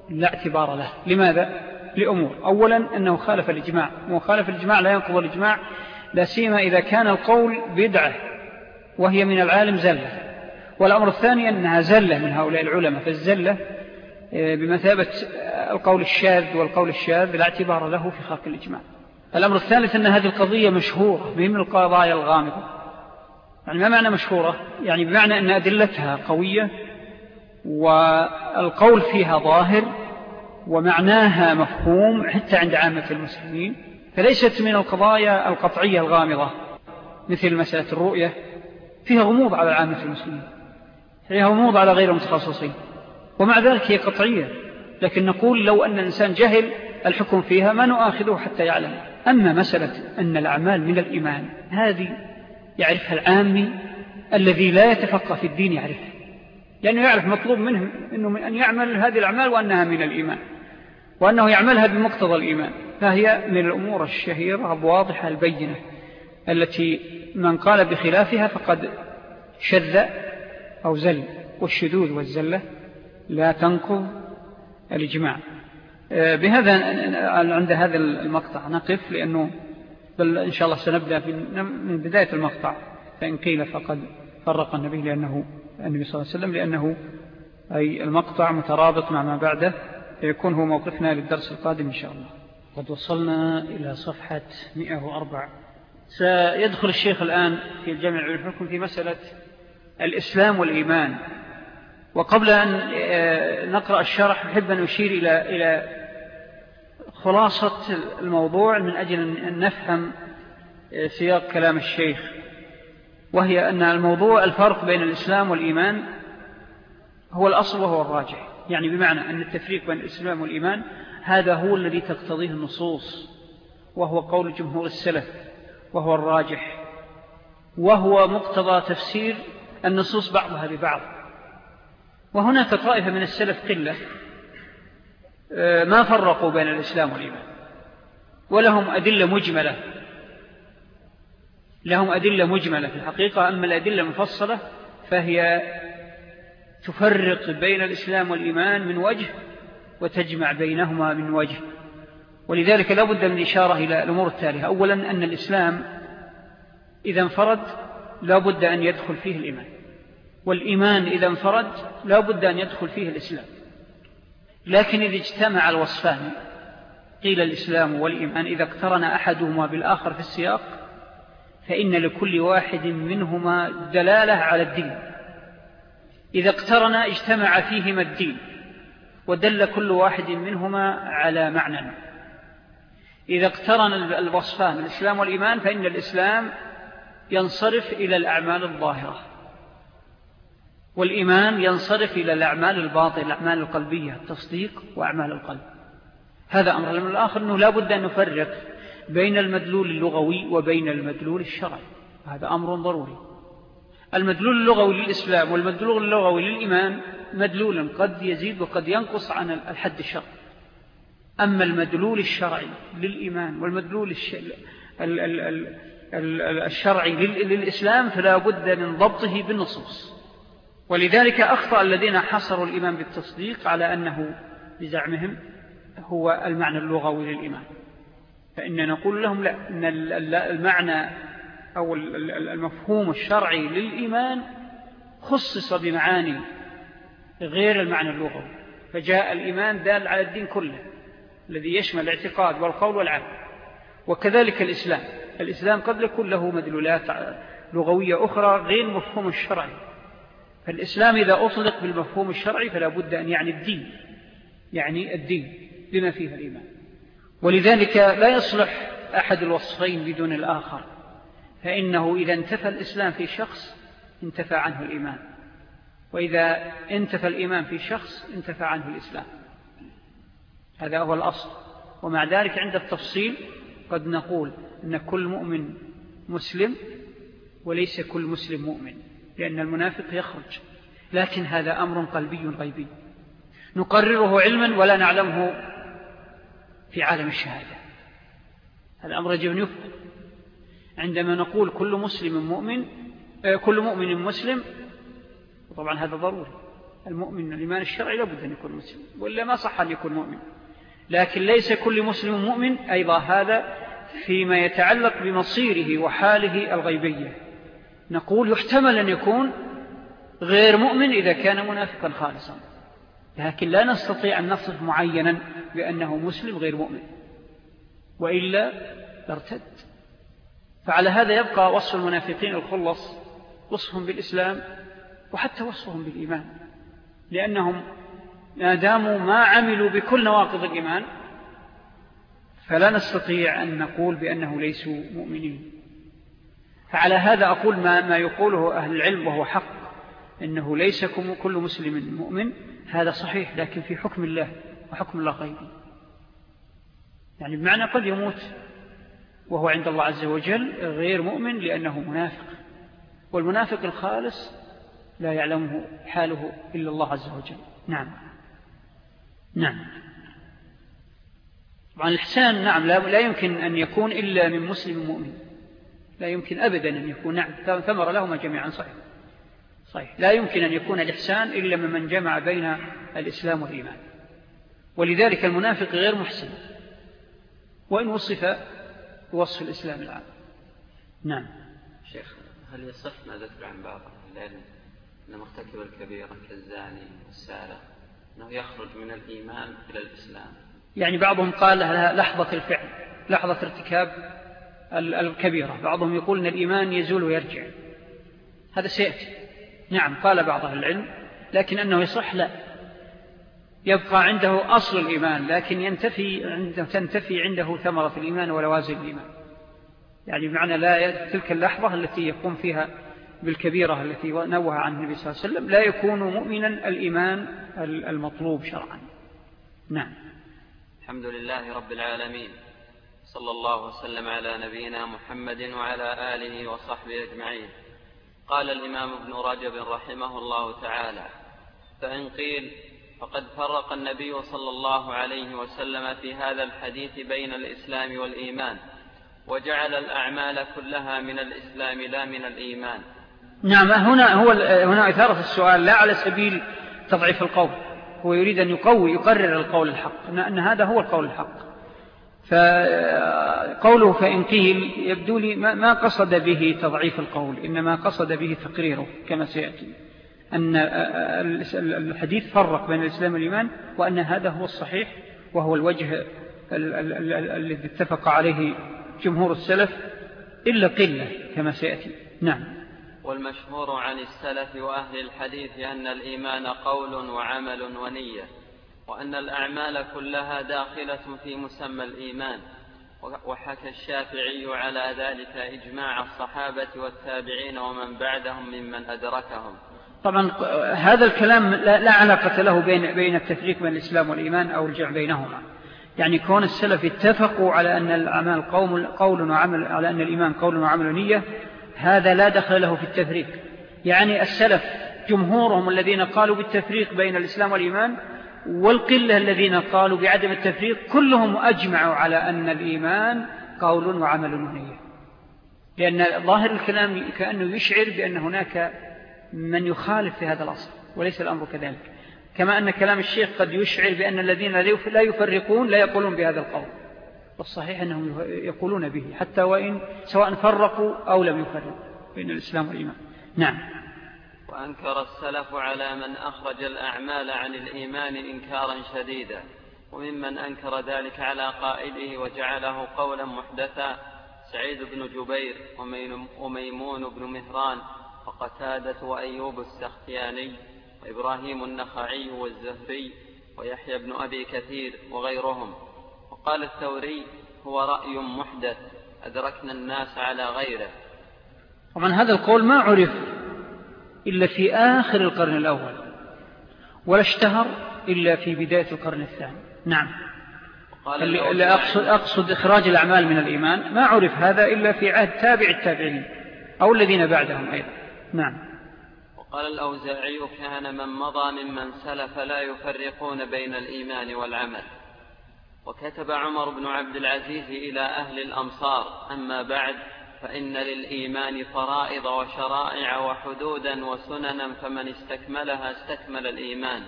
لا اعتبار له. لماذا؟ لأمور. أولا أنه خالف الإجماع. وخالف الإجماع لا ينقض الإجماع لا سيما إذا كان القول بدعة وهي من العالم زلة. والأمر الثاني أنها زلة من هؤلاء العلماء. فالزلة آه، بمثابة القول الشاذ والقول الشاذ لا اعتبار له في خلق الإجماع. الأمر الثالث أن هذه القضية مشهورة من القضايا الغامضة. يعني ما معنى مشهورة؟ يعني بمعنى أن أدلتها قوية والقول فيها ظاهر ومعناها مفهوم حتى عند عامة المسلمين فليست من القضايا القطعية الغامضة مثل مسألة الرؤية. فيها غموض على عامة المسلمين. فيها غموض على غير المتخصصين. ومع ذلك هي قطعية. لكن نقول لو أن الإنسان جهل الحكم فيها ما نؤاخذه حتى يعلم. أما مسألة أن الأعمال من الإيمان هذه يعرفها العامي الذي لا يتفقه في الدين يعرفها لأنه يعرف مطلوب منه أنه من أن يعمل هذه الأعمال وأنها من الإيمان وأنه يعملها بمقتضى الإيمان فهي من الأمور الشهيرة الواضحة البينة التي من قال بخلافها فقد شذ أو زل والشذوذ والزلة لا تنقض الإجماع. بهذا عند هذا المقطع نقف لأنه بل إن شاء الله سنبدأ من بداية المقطع. فإن قيل فقد فرق النبي لأنه النبي صلى الله عليه وسلم لأنه أي المقطع مترابط مع ما بعده فيكون هو موقفنا للدرس القادم إن شاء الله. قد وصلنا إلى صفحة 104 سيدخل الشيخ الآن في الجامع الحكم في مسألة الإسلام والإيمان. وقبل أن آه، نقرأ الشرح أحب أن أشير إلى, إلى خلاصة الموضوع من أجل أن نفهم سياق كلام الشيخ وهي أن الموضوع الفرق بين الإسلام والإيمان هو الأصل وهو الراجح. يعني بمعنى أن التفريق بين الإسلام والإيمان هذا هو الذي تقتضيه النصوص وهو قول جمهور السلف وهو الراجح وهو مقتضى تفسير النصوص بعضها ببعض. وهناك طائفة من السلف قلة ما فرقوا بين الإسلام والإيمان. ولهم أدلة مجملة. لهم أدلة مجملة في الحقيقة. أما الأدلة المفصلة فهي تفرق بين الإسلام والإيمان من وجه وتجمع بينهما من وجه. ولذلك لا بد من إشارة إلى الأمور التالية. أولا أن الإسلام إذا انفرد لا بد أن يدخل فيه الإيمان. والإيمان إذا انفرد لا بد أن يدخل فيه الإسلام. لكن إذا اجتمع الوصفان قيل الإسلام والإيمان إذا اقترن أحدهما بالآخر في السياق فإن لكل واحد منهما دلالة على الدين. إذا اقترن اجتمع فيهما الدين ودل كل واحد منهما على معنى. إذا اقترن الوصفان الإسلام والإيمان فإن الإسلام ينصرف إلى الأعمال الظاهرة. والإيمان ينصرف إلى الأعمال الباطنة الأعمال القلبية التصديق وأعمال القلب. هذا أمر الأمر الآخر أنه لا بد أن نفرق بين المدلول اللغوي وبين المدلول الشرعي. هذا أمر ضروري. المدلول اللغوي للإسلام والمدلول اللغوي للإيمان مدلول قد يزيد وقد ينقص عن الحد الشرعي. أما المدلول الشرعي للإيمان والمدلول الشرعي للإسلام فلا بد من ضبطه بالنصوص. ولذلك أخطأ الذين حصروا الإيمان بالتصديق على أنه بزعمهم هو المعنى اللغوي للإيمان. فإن نقول لهم لا إن المعنى أو المفهوم الشرعي للإيمان خصص بمعاني غير المعنى اللغوي. فجاء الإيمان دال على الدين كله الذي يشمل الاعتقاد والقول والعمل. وكذلك الإسلام. الإسلام قد يكون له مدلولات لغوية أخرى غير مفهوم الشرعي. فالإسلام إذا أطلق بالمفهوم الشرعي فلا بد أن يعني الدين يعني الدين بما فيه الإيمان. ولذلك لا يصلح أحد الوصفين بدون الآخر فإنه إذا انتفى الإسلام في شخص انتفى عنه الإيمان وإذا انتفى الإيمان في شخص انتفى عنه الإسلام. هذا هو الأصل. ومع ذلك عند التفصيل قد نقول أن كل مؤمن مسلم وليس كل مسلم مؤمن. لأن المنافق يخرج. لكن هذا أمر قلبي غيبي. نقرره علما ولا نعلمه في عالم الشهادة. هذا أمر يجب أن يفهم عندما نقول كل مسلم مؤمن آه، كل مؤمن مسلم وطبعا هذا ضروري. المؤمن الإيمان الشرعي لابد أن يكون مسلم وإلا ما صح أن يكون مؤمن. لكن ليس كل مسلم مؤمن أيضا هذا فيما يتعلق بمصيره وحاله الغيبية. نقول يحتمل أن يكون غير مؤمن إذا كان منافقا خالصا. لكن لا نستطيع أن نصف معينا بأنه مسلم غير مؤمن وإلا لارتد فعلى هذا يبقى وصف المنافقين الخلص وصفهم بالإسلام وحتى وصفهم بالإيمان لأنهم ما داموا ما عملوا بكل نواقض الإيمان فلا نستطيع أن نقول بأنه ليسوا مؤمنين. فعلى هذا أقول ما, ما يقوله أهل العلم وهو حق إنه ليس كل مسلم مؤمن هذا صحيح لكن في حكم الله وحكم الله غيبي يعني بمعنى قد يموت وهو عند الله عز وجل غير مؤمن لأنه منافق. والمنافق الخالص لا يعلمه حاله إلا الله عز وجل. نعم. نعم. طبعا الإحسان نعم لا يمكن أن يكون إلا من مسلم مؤمن. لا يمكن أبدا أن يكون نعم ثمر لهما جميعا صحيح. صحيح. لا يمكن أن يكون الإحسان إلا ممن جمع بين الإسلام والإيمان. ولذلك المنافق غير محسن. وإن وصف بوصف الإسلام العام. نعم. شيخ هل يصح ما ذكر عن بعض العلم أن مرتكب الكبيرة كالزاني والسارق أنه يخرج من الإيمان إلى الإسلام؟ يعني بعضهم قال لها لحظة الفعل لحظة ارتكاب الكبيرة. بعضهم يقول أن الإيمان يزول ويرجع. هذا سيأتي. نعم قال بعض العلم لكن أنه يصح لا. يبقى عنده أصل الإيمان لكن ينتفي عنده تنتفي عنده ثمرة الإيمان ولوازم الإيمان. يعني بمعنى لا تلك اللحظة التي يقوم فيها بالكبيرة التي نوه عن النبي صلى الله عليه وسلم لا يكون مؤمنا الإيمان المطلوب شرعا. نعم. الحمد لله رب العالمين. صلى الله وسلم على نبينا محمد وعلى آله وصحبه أجمعين. قال الإمام ابن رجب رحمه الله تعالى فإن قيل فقد فرق النبي صلى الله عليه وسلم في هذا الحديث بين الإسلام والإيمان وجعل الأعمال كلها من الإسلام لا من الإيمان. نعم هنا هو هنا إثارة السؤال لا على سبيل تضعيف القول هو يريد أن يقوي يقرر القول الحق أن هذا هو القول الحق. فقوله فإن قيل يبدو لي ما قصد به تضعيف القول إنما قصد به تقريره كما سيأتي. أن الحديث فرق بين الإسلام والإيمان وأن هذا هو الصحيح وهو الوجه الذي اتفق عليه جمهور السلف إلا قلة كما سيأتي. نعم. والمشهور عن السلف وأهل الحديث أن الإيمان قول وعمل ونية. وأن الأعمال كلها داخلة في مسمى الإيمان. وحكى الشافعي على ذلك إجماع الصحابة والتابعين ومن بعدهم ممن أدركهم. طبعا هذا الكلام لا علاقة له بين بين التفريق بين الإسلام والإيمان أو الجمع بينهما. يعني كون السلف اتفقوا على أن الأعمال قول وعمل على أن الإيمان قول وعمل نية هذا لا دخل له في التفريق. يعني السلف جمهورهم الذين قالوا بالتفريق بين الإسلام والإيمان والقلة الذين قالوا بعدم التفريق كلهم أجمعوا على أن الإيمان قول وعمل ونية لأن ظاهر الكلام كأنه يشعر بأن هناك من يخالف في هذا الأصل وليس الأمر كذلك. كما أن كلام الشيخ قد يشعر بأن الذين لا يفرقون لا يقولون بهذا القول. والصحيح أنهم يقولون به حتى وإن سواء فرقوا أو لم يفرقوا بين الإسلام والإيمان. نعم. وأنكر السلف على من أخرج الأعمال عن الإيمان إنكارا شديدا وممن أنكر ذلك على قائده وجعله قولا محدثا سعيد بن جبير وميمون بن مهران وقتادة وأيوب السختياني وإبراهيم النخعي والزهري ويحيى بن أبي كثير وغيرهم. وقال الثوري هو رأي محدث أدركنا الناس على غيره. ومن هذا القول ما عرف إلا في آخر القرن الأول ولا اشتهر إلا في بداية القرن الثاني. نعم. اللي أقصد, أقصد إخراج الأعمال من الإيمان ما عرف هذا إلا في عهد تابع التابعين أو الذين بعدهم أيضا. نعم. قال الأوزاعي كان من مضى ممن سلف لا يفرقون بين الإيمان والعمل. وكتب عمر بن عبد العزيز إلى أهل الأمصار أما بعد فإن للإيمان فرائض وشرائع وحدودا وسننا فمن استكملها استكمل الإيمان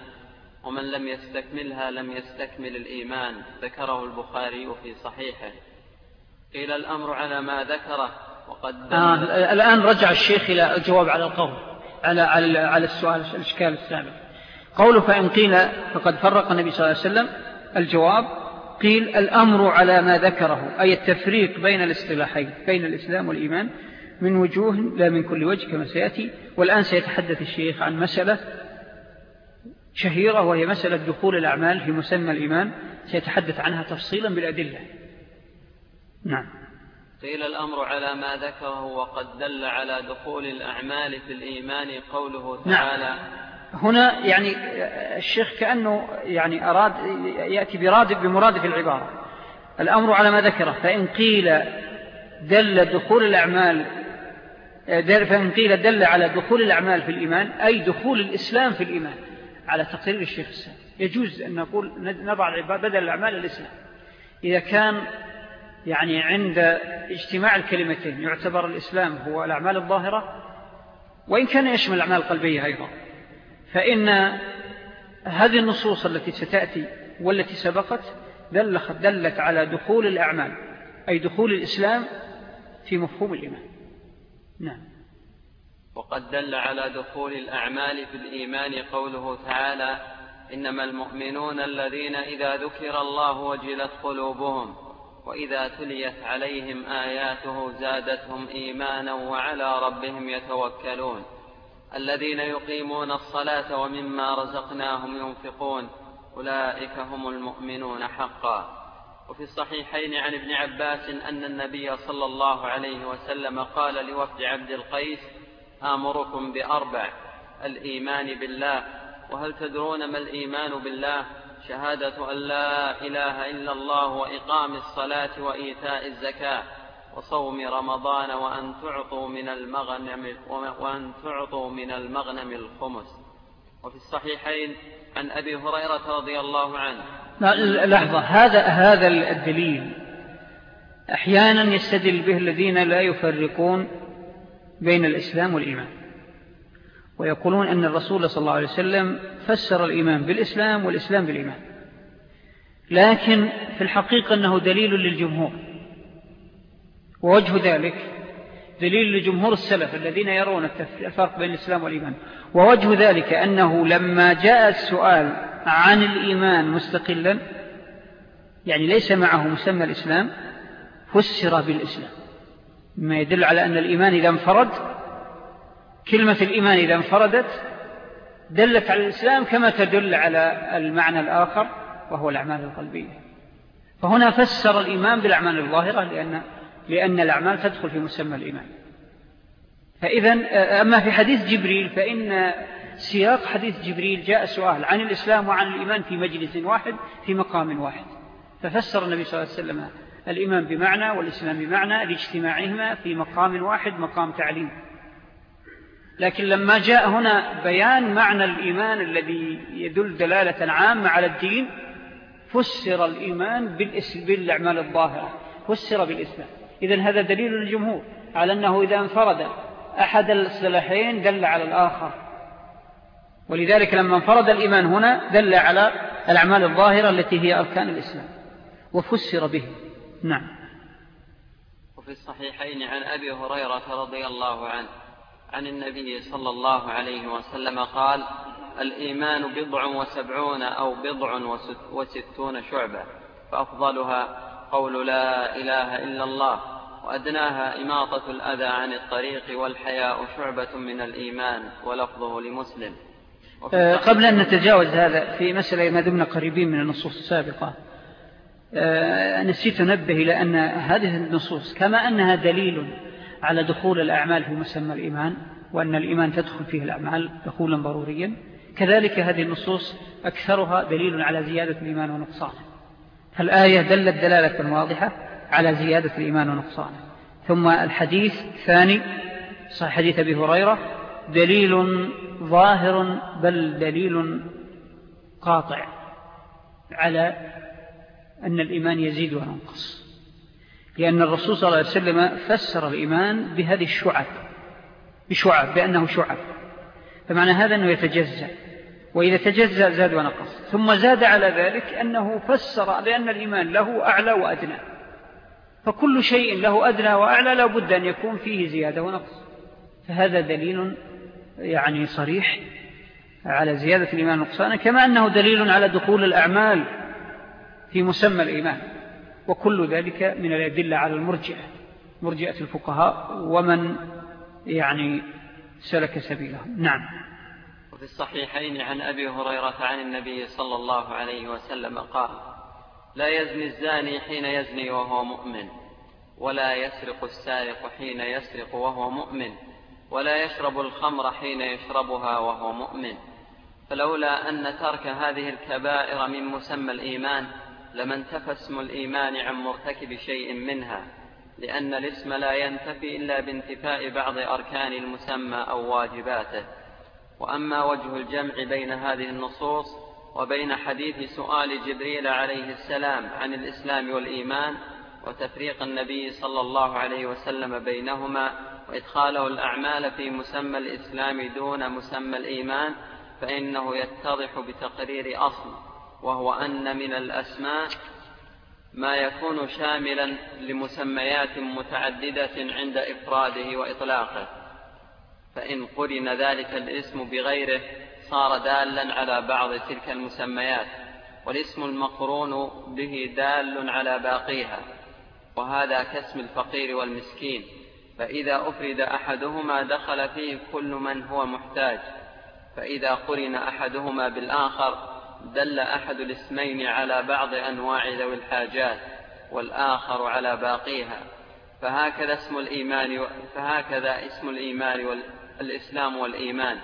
ومن لم يستكملها لم يستكمل الإيمان ذكره البخاري في صحيحه. قيل الأمر على ما ذكره وقد آه الآن رجع الشيخ إلى الجواب على القول على على على السؤال الإشكال السابق. قوله فإن قيل فقد فرق النبي صلى الله عليه وسلم الجواب قيل الأمر على ما ذكره أي التفريق بين الاصطلاحين بين الإسلام والإيمان من وجوه لا من كل وجه كما سيأتي والآن سيتحدث الشيخ عن مسألة شهيرة وهي مسألة دخول الأعمال في مسمى الإيمان سيتحدث عنها تفصيلا بالأدلة نعم قيل الأمر على ما ذكره وقد دل على دخول الأعمال في الإيمان قوله. تعالى نعم. هنا يعني الشيخ كأنه يعني أراد يأتي برادب بمرادف العبارة. الأمر على ما ذكره فإن قيل دل دخول الأعمال فإن قيل دل على دخول الأعمال في الإيمان أي دخول الإسلام في الإيمان على تقرير الشيخ السلام. يجوز أن نقول نضع بدل الأعمال الإسلام. إذا كان يعني عند اجتماع الكلمتين يعتبر الإسلام هو الأعمال الظاهرة وإن كان يشمل الأعمال القلبية أيضا. فإن هذه النصوص التي ستأتي والتي سبقت دلت على دخول الأعمال أي دخول الإسلام في مفهوم الإيمان. نعم. وقد دل على دخول الأعمال في الإيمان قوله تعالى إنما المؤمنون الذين إذا ذكر الله وجلت قلوبهم وإذا تليت عليهم آياته زادتهم إيمانا وعلى ربهم يتوكلون. الذين يقيمون الصلاة ومما رزقناهم ينفقون أولئك هم المؤمنون حقا. وفي الصحيحين عن ابن عباس أن النبي صلى الله عليه وسلم قال لوفد عبد القيس آمركم بأربع الإيمان بالله. وهل تدرون ما الإيمان بالله؟ شهادة أن لا إله إلا الله وإقام الصلاة وإيتاء الزكاة. وصوم رمضان وأن تعطوا من المغنم وأن تعطوا من المغنم الخمس. وفي الصحيحين عن أبي هريرة رضي الله عنه. لحظة هذا هذا الدليل. أحيانا يستدل به الذين لا يفرقون بين الإسلام والإيمان. ويقولون أن الرسول صلى الله عليه وسلم فسر الإيمان بالإسلام والإسلام بالإيمان. لكن في الحقيقة أنه دليل للجمهور. ووجه ذلك دليل لجمهور السلف الذين يرون الفرق بين الإسلام والإيمان. ووجه ذلك أنه لما جاء السؤال عن الإيمان مستقلا يعني ليس معه مسمى الإسلام فسر بالإسلام. ما يدل على أن الإيمان إذا انفرد كلمة الإيمان إذا انفردت دلت على الإسلام كما تدل على المعنى الآخر وهو الأعمال القلبية. فهنا فسر الإيمان بالأعمال الظاهرة لأن, لأن الأعمال تدخل في مسمى الإيمان. فإذا أما في حديث جبريل فإن سياق حديث جبريل جاء سؤال عن الإسلام وعن الإيمان في مجلس واحد في مقام واحد. ففسر النبي صلى الله عليه وسلم الإيمان بمعنى والإسلام بمعنى لاجتماعهما في مقام واحد مقام تعليم. لكن لما جاء هنا بيان معنى الإيمان الذي يدل دلالة عامة على الدين فسر الإيمان بالأعمال الظاهرة فسر بالإسلام إذن هذا دليل الجمهور على أنه إذا انفرد أحد الصلاحين دل على الآخر. ولذلك لما انفرد الإيمان هنا دل على الأعمال الظاهرة التي هي أركان الإسلام. وفسر به. نعم. وفي الصحيحين عن أبي هريرة رضي الله عنه عن النبي صلى الله عليه وسلم قال الإيمان بضع وسبعون أو بضع وستون شعبة فأفضلها قول لا إله إلا الله وأدناها إماطة الأذى عن الطريق والحياء شعبة من الإيمان ولفظه لمسلم. آه، قبل أن نتجاوز هذا في مسألة ما دمنا قريبين من النصوص السابقة آه، نسيت أنبه إلى أن هذه النصوص كما أنها دليل على دخول الأعمال في مسمى الإيمان وأن الإيمان تدخل فيه الأعمال دخولا ضروريا. كذلك هذه النصوص أكثرها دليل على زيادة الإيمان ونقصانه. فالآية دلت دلالة واضحة على زيادة الإيمان ونقصانه. ثم الحديث الثاني صحيح حديث أبي هريرة دليل ظاهر بل دليل قاطع على أن الإيمان يزيد وينقص. لأن الرسول صلى الله عليه وسلم فسر الإيمان بهذه الشعب بشعب بأنه شعب. فمعنى هذا أنه يتجزأ. وإذا تجزأ زاد ونقص. ثم زاد على ذلك أنه فسر بأن الإيمان له أعلى وأدنى. فكل شيء له أدنى وأعلى لا بد أن يكون فيه زيادة ونقص. فهذا دليل يعني صريح على زيادة الإيمان نقصانا كما أنه دليل على دخول الأعمال في مسمى الإيمان. وكل ذلك من الأدلة على المرجئة مرجئة الفقهاء ومن يعني سلك سبيلهم. نعم. وفي الصحيحين عن أبي هريرة عن النبي صلى الله عليه وسلم قال لا يزني الزاني حين يزني وهو مؤمن ولا يسرق السارق حين يسرق وهو مؤمن ولا يشرب الخمر حين يشربها وهو مؤمن. فلولا أن ترك هذه الكبائر من مسمى الإيمان لما انتفى اسم الإيمان عن مرتكب شيء منها لأن الاسم لا ينتفي إلا بانتفاء بعض أركان المسمى أو واجباته. وأما وجه الجمع بين هذه النصوص وبين حديث سؤال جبريل عليه السلام عن الإسلام والإيمان وتفريق النبي صلى الله عليه وسلم بينهما وإدخاله الأعمال في مسمى الإسلام دون مسمى الإيمان فإنه يتضح بتقرير أصل وهو أن من الأسماء ما يكون شاملا لمسميات متعددة عند إفراده وإطلاقه. فإن قرن ذلك الاسم بغيره صار دالا على بعض تلك المسميات والاسم المقرون به دال على باقيها وهذا كاسم الفقير والمسكين فإذا أفرد أحدهما دخل فيه كل من هو محتاج فإذا قرن أحدهما بالآخر دل أحد الاسمين على بعض أنواع ذوي الحاجات والآخر على باقيها فهكذا اسم الإيمان فهكذا اسم الإيمان والإسلام والإيمان.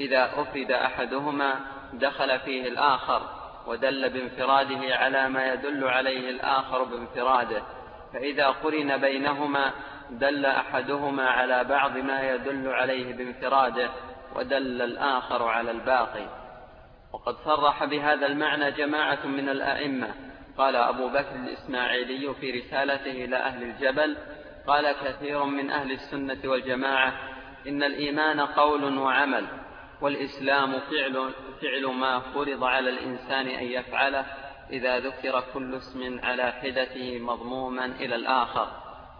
إذا أفرد أحدهما دخل فيه الآخر ودل بانفراده على ما يدل عليه الآخر بانفراده. فإذا قرن بينهما دل أحدهما على بعض ما يدل عليه بانفراده ودل الآخر على الباقي. وقد صرح بهذا المعنى جماعة من الأئمة. قال أبو بكر الإسماعيلي في رسالته إلى أهل الجبل قال كثير من أهل السنة والجماعة إن الإيمان قول وعمل والإسلام فعل, فعل ما فرض على الإنسان أن يفعله إذا ذكر كل اسم على حدته مضموما إلى الآخر.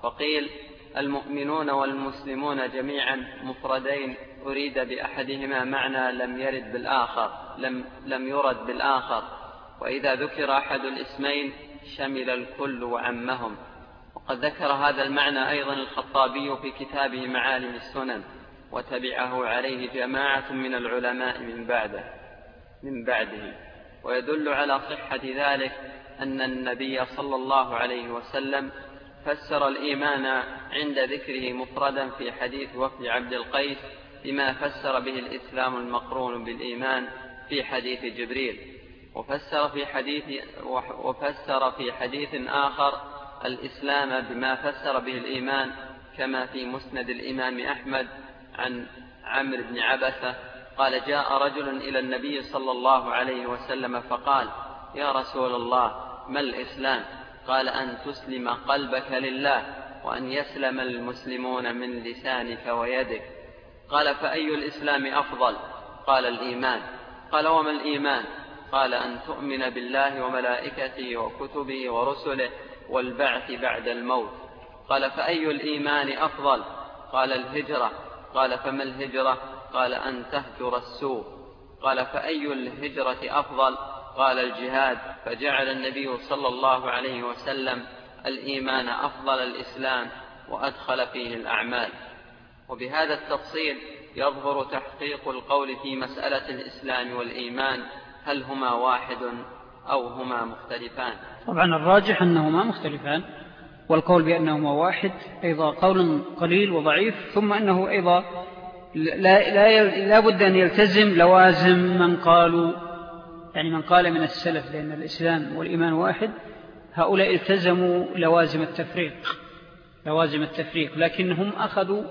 وقيل المؤمنون والمسلمون جميعا مفردين أريد بأحدهما معنى لم يرد بالآخر لم, لم يرد بالآخر. وإذا ذكر أحد الاسمين شمل الكل وعمهم وقد ذكر هذا المعنى أيضا الخطابي في كتابه معالم السنن وتبعه عليه جماعة من العلماء من بعده من بعده. ويدل على صحة ذلك أن النبي صلى الله عليه وسلم فسر الإيمان عند ذكره مفردا في حديث وفد عبد القيس بما فسر به الإسلام المقرون بالإيمان في حديث جبريل. وفسر في حديث وفسر في حديث آخر الإسلام بما فسر به الإيمان كما في مسند الإمام أحمد عن عمرو بن عبسة قال جاء رجل إلى النبي صلى الله عليه وسلم فقال يا رسول الله ما الإسلام؟ قال أن تسلم قلبك لله وأن يسلم المسلمون من لسانك ويدك. قال فأي الإسلام أفضل؟ قال الإيمان. قال وما الإيمان؟ قال أن تؤمن بالله وملائكته وكتبه ورسله والبعث بعد الموت. قال فأي الإيمان أفضل؟ قال الهجرة. قال فما الهجرة؟ قال أن تهجر السوء. قال فأي الهجرة أفضل؟ قال الجهاد. فجعل النبي صلى الله عليه وسلم الإيمان أفضل الإسلام وأدخل فيه الأعمال وبهذا التفصيل يظهر تحقيق القول في مسألة الإسلام والإيمان هل هما واحد أو هما مختلفان. طبعا الراجح أنهما مختلفان والقول بأنهما واحد أيضا قول قليل وضعيف ثم أنه أيضا لا, لا, لا بد أن يلتزم لوازم من قالوا يعني من قال من السلف لأن الإسلام والإيمان واحد هؤلاء التزموا لوازم التفريق لوازم التفريق لكنهم أخذوا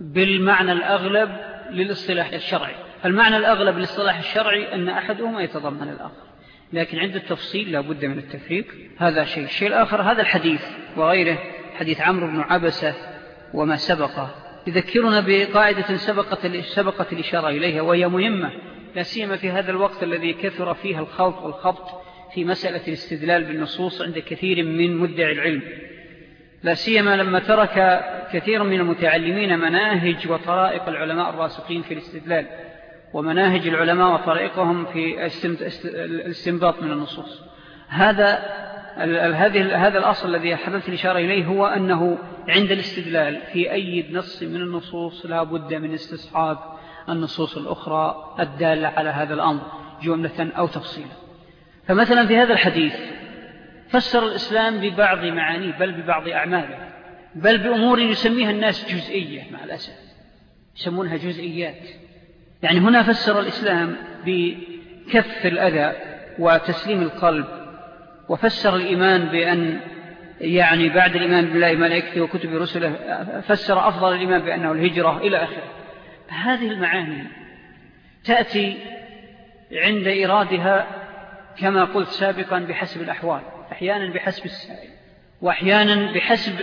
بالمعنى الأغلب للاصطلاح الشرعي. المعنى الأغلب للاصطلاح الشرعي أن أحدهما يتضمن الآخر. لكن عند التفصيل لا بد من التفريق. هذا شيء. الشيء الآخر هذا الحديث وغيره حديث عمرو بن عبسة وما سبقه يذكرنا بقاعدة سبقت, سبقت الإشارة إليها وهي مهمة. لا سيما في هذا الوقت الذي كثر فيها الخلط والخبط في مسألة الاستدلال بالنصوص عند كثير من مدعي العلم. لا سيما لما ترك كثير من المتعلمين مناهج وطرائق العلماء الراسخين في الاستدلال. ومناهج العلماء وطريقهم في الاستنباط من النصوص. هذا هذا الأصل الذي حدثت الإشارة إليه هو أنه عند الاستدلال في أي نص من النصوص لا بد من استصحاب النصوص الأخرى الدالة على هذا الأمر جملة أو تفصيلا. فمثلا في هذا الحديث فسر الإسلام ببعض معانيه بل ببعض أعماله بل بأمور يسميها الناس جزئية مع الأسف يسمونها جزئيات. يعني هنا فسر الإسلام بكف الأذى وتسليم القلب وفسر الإيمان بأن يعني بعد الإيمان بالله ملائكته وكتب رسله فسر أفضل الإيمان بأنه الهجرة إلى آخره. هذه المعاني تأتي عند إرادها كما قلت سابقا بحسب الأحوال أحيانا بحسب السائل وأحيانا بحسب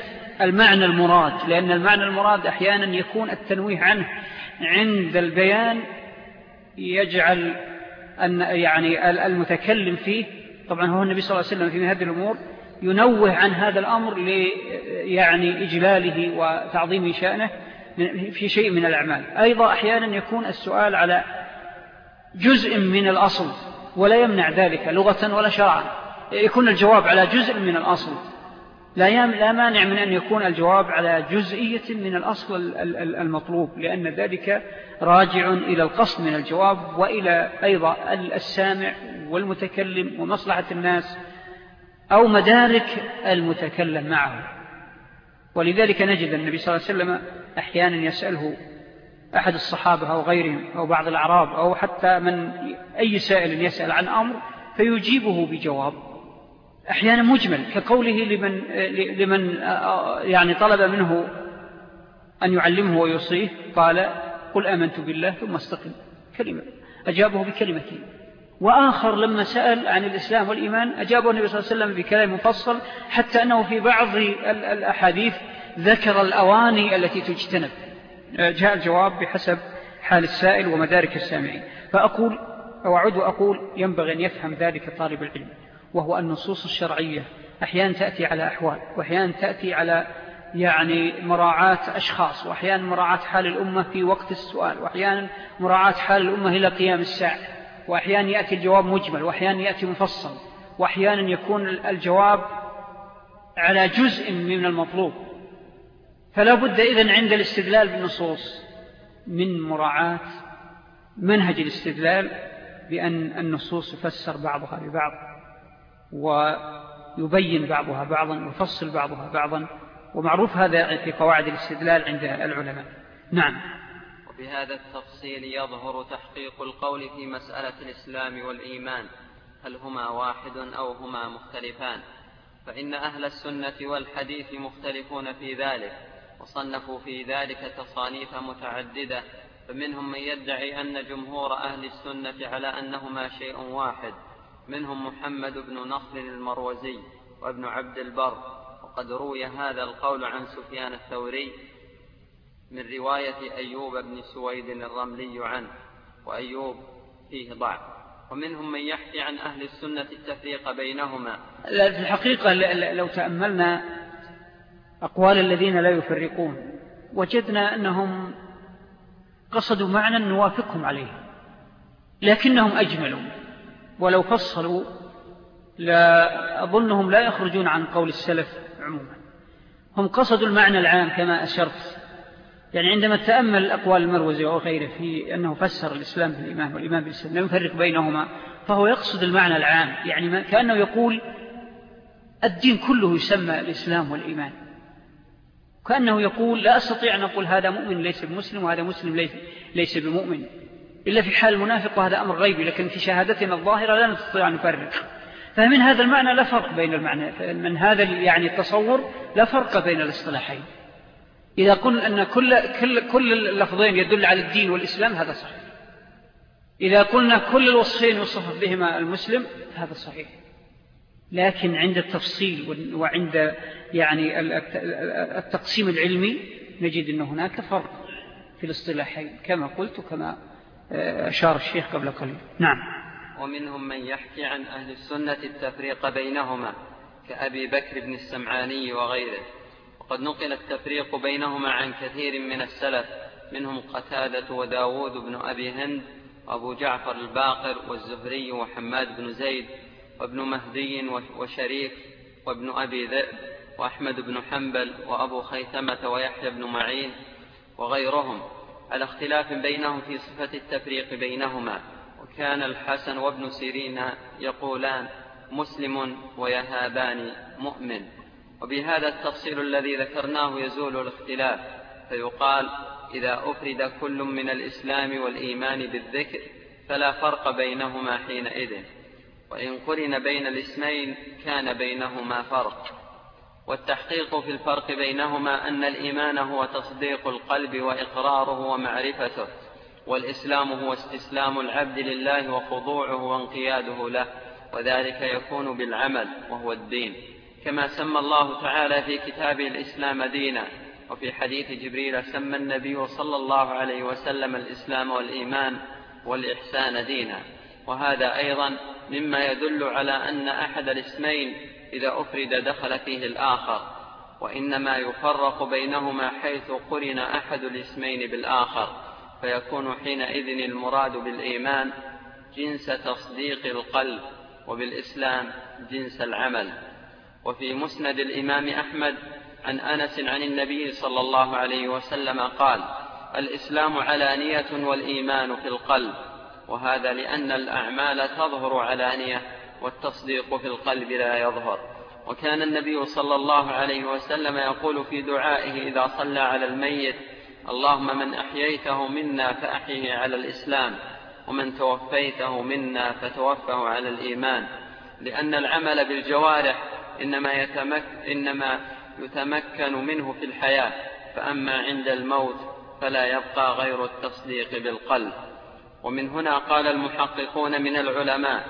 المعنى المراد لأن المعنى المراد أحيانا يكون التنويه عنه. عند البيان يجعل أن يعني المتكلم فيه طبعا هو النبي صلى الله عليه وسلم في هذه الأمور ينوه عن هذا الأمر يعني إجلاله وتعظيم شأنه في شيء من الأعمال. أيضا أحيانا يكون السؤال على جزء من الأصل ولا يمنع ذلك لغة ولا شرعا. يكون الجواب على جزء من الأصل. لا, مانع من أن يكون الجواب على جزئية من الأصل المطلوب لأن ذلك راجع إلى القصد من الجواب وإلى أيضا السامع والمتكلم ومصلحة الناس أو مدارك المتكلم معه. ولذلك نجد النبي صلى الله عليه وسلم أحيانا يسأله أحد الصحابة أو غيرهم أو بعض الأعراب أو حتى من أي سائل يسأل عن أمر فيجيبه بجواب. أحيانا مجمل كقوله لمن, لمن يعني طلب منه أن يعلمه ويوصيه قال قل آمنت بالله ثم استقم. كلمة أجابه بكلمتين وآخر لما سأل عن الإسلام والإيمان أجابه النبي صلى الله عليه وسلم بكلام مفصل حتى أنه في بعض الأحاديث ذكر الأواني التي تجتنب. جاء الجواب بحسب حال السائل ومدارك السامعين. فأقول أو أعود وأقول ينبغي أن يفهم ذلك طالب العلم. وهو النصوص الشرعية. أحيانا تأتي على أحوال وأحيانا تأتي على يعني مراعاة أشخاص وأحيانا مراعاة حال الأمة في وقت السؤال وأحيانا مراعاة حال الأمة إلى قيام الساعة وأحيانا يأتي الجواب مجمل وأحيانا يأتي مفصل وأحيانا يكون الجواب على جزء من المطلوب. فلا بد إذن عند الاستدلال بالنصوص من مراعاة منهج الاستدلال بأن النصوص يفسر بعضها ببعض. ويبين بعضها بعضا ويفصل بعضها بعضا ومعروف هذا في قواعد الاستدلال عند العلماء. نعم. وبهذا التفصيل يظهر تحقيق القول في مسألة الإسلام والإيمان هل هما واحد أو هما مختلفان؟ فإن أهل السنة والحديث مختلفون في ذلك وصنفوا في ذلك تصانيف متعددة فمنهم من يدعي أن جمهور أهل السنة على أنهما شيء واحد منهم محمد بن نصر المروزي وابن عبد البر وقد روي هذا القول عن سفيان الثوري من رواية أيوب بن سويد الرملي عنه وأيوب فيه ضعف. ومنهم من يحكي عن أهل السنة التفريق بينهما. في الحقيقة لو تأملنا أقوال الذين لا يفرقون وجدنا أنهم قصدوا معنى نوافقهم عليه لكنهم أجملوا ولو فصلوا لا أظنهم لا يخرجون عن قول السلف عموما. هم قصدوا المعنى العام كما أشرت. يعني عندما تأمل أقوال المروزي وغيره في أنه فسر الإسلام بالإيمان والإيمان بالإسلام لم يفرق بينهما فهو يقصد المعنى العام. يعني كأنه يقول الدين كله يسمى الإسلام والإيمان. كأنه يقول لا أستطيع أن أقول هذا مؤمن ليس بمسلم وهذا مسلم ليس, ليس بمؤمن. إلا في حال المنافق وهذا أمر غيبي لكن في شهادتنا الظاهرة لا نستطيع أن نفرق. فمن هذا المعنى لا فرق بين المعنى من هذا يعني التصور لا فرق بين الاصطلاحين. إذا قلنا أن كل, كل, كل اللفظين يدل على الدين والإسلام هذا صحيح. إذا قلنا كل الوصفين يوصف بهما المسلم هذا صحيح. لكن عند التفصيل وعند يعني التقسيم العلمي نجد أن هناك فرق في الاصطلاحين كما قلت وكما أشار الشيخ قبل قليل. نعم. ومنهم من يحكي عن أهل السنة التفريق بينهما كأبي بكر بن السمعاني وغيره. وقد نقل التفريق بينهما عن كثير من السلف منهم قتادة وداود بن أبي هند وأبو جعفر الباقر والزهري وحماد بن زيد وابن مهدي وشريك وابن أبي ذئب وأحمد بن حنبل وأبو خيثمة ويحيى بن معين وغيرهم. على اختلاف بينهم في صفة التفريق بينهما. وكان الحسن وابن سيرين يقولان مسلم ويهابان مؤمن. وبهذا التفصيل الذي ذكرناه يزول الاختلاف فيقال إذا أفرد كل من الإسلام والإيمان بالذكر فلا فرق بينهما حينئذ. وإن قرن بين الاسمين كان بينهما فرق. والتحقيق في الفرق بينهما أن الإيمان هو تصديق القلب وإقراره ومعرفته والإسلام هو استسلام العبد لله وخضوعه وانقياده له وذلك يكون بالعمل وهو الدين. كما سمى الله تعالى في كتابه الإسلام دينا وفي حديث جبريل سمى النبي صلى الله عليه وسلم الإسلام والإيمان والإحسان دينا. وهذا أيضا مما يدل على أن أحد الاسمين إذا أفرد دخل فيه الآخر وإنما يفرق بينهما حيث قرن أحد الاسمين بالآخر فيكون حينئذ المراد بالإيمان جنس تصديق القلب وبالإسلام جنس العمل. وفي مسند الإمام أحمد عن أنس عن النبي صلى الله عليه وسلم قال الإسلام علانية والإيمان في القلب وهذا لأن الأعمال تظهر علانية والتصديق في القلب لا يظهر. وكان النبي صلى الله عليه وسلم يقول في دعائه إذا صلى على الميت اللهم من أحييته منا فأحيه على الإسلام ومن توفيته منا فتوفه على الإيمان. لأن العمل بالجوارح إنما, يتمك إنما يتمكن منه في الحياة. فأما عند الموت فلا يبقى غير التصديق بالقلب. ومن هنا قال المحققون من العلماء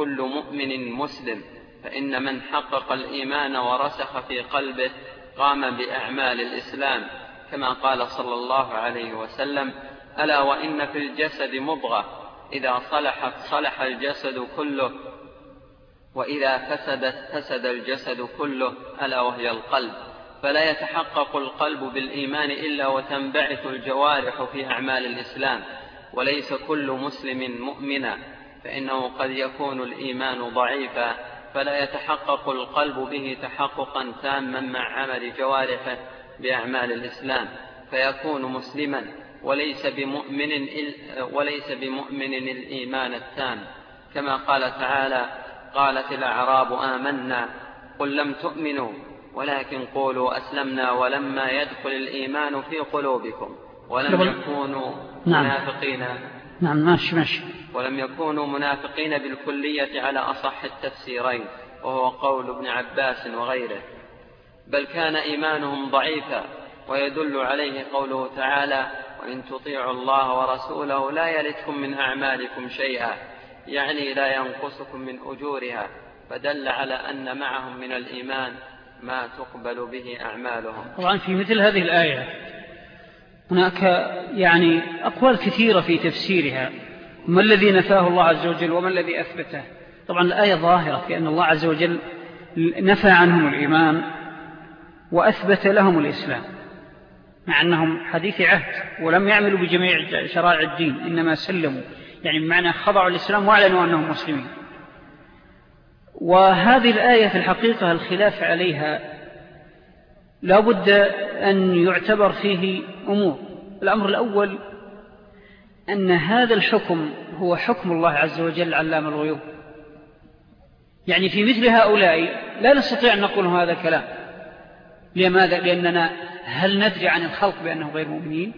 كل مؤمن مسلم فإن من حقق الإيمان ورسخ في قلبه قام بأعمال الإسلام. كما قال صلى الله عليه وسلم ألا وإن في الجسد مضغة إذا صلحت صلح الجسد كله وإذا فسدت فسد الجسد كله ألا وهي القلب. فلا يتحقق القلب بالإيمان إلا وتنبعث الجوارح في أعمال الإسلام. وليس كل مسلم مؤمنا. فإنه قد يكون الإيمان ضعيفا فلا يتحقق القلب به تحققا تاما مع عمل جوارحه بأعمال الإسلام فيكون مسلما وليس بمؤمن وليس بمؤمن الإيمان التام كما قال تعالى قالت الأعراب آمنا قل لم تؤمنوا ولكن قولوا أسلمنا ولما يدخل الإيمان في قلوبكم ولم يكونوا نعم. منافقين نعم ماشي ماشي. ولم يكونوا منافقين بالكلية على أصح التفسيرين وهو قول ابن عباس وغيره. بل كان إيمانهم ضعيفا ويدل عليه قوله تعالى وإن تطيعوا الله ورسوله لا يلتكم من أعمالكم شيئا يعني لا ينقصكم من أجورها فدل على أن معهم من الإيمان ما تقبل به أعمالهم. طبعا في مثل هذه الآية هناك يعني أقوال كثيرة في تفسيرها. ما الذي نفاه الله عز وجل وما الذي أثبته؟ طبعا الآية ظاهرة في أن الله عز وجل نفى عنهم الإيمان وأثبت لهم الإسلام مع أنهم حديث عهد ولم يعملوا بجميع شرائع الدين إنما سلموا يعني بمعنى خضعوا الإسلام وأعلنوا أنهم مسلمين. وهذه الآية في الحقيقة الخلاف عليها لا بد أن يعتبر فيه أمور. الأمر الأول أن هذا الحكم هو حكم الله عز وجل علام الغيوب. يعني في مثل هؤلاء لا نستطيع أن نقول هذا الكلام. لماذا؟ لأننا هل ندري عن الخلق بأنه غير مؤمنين؟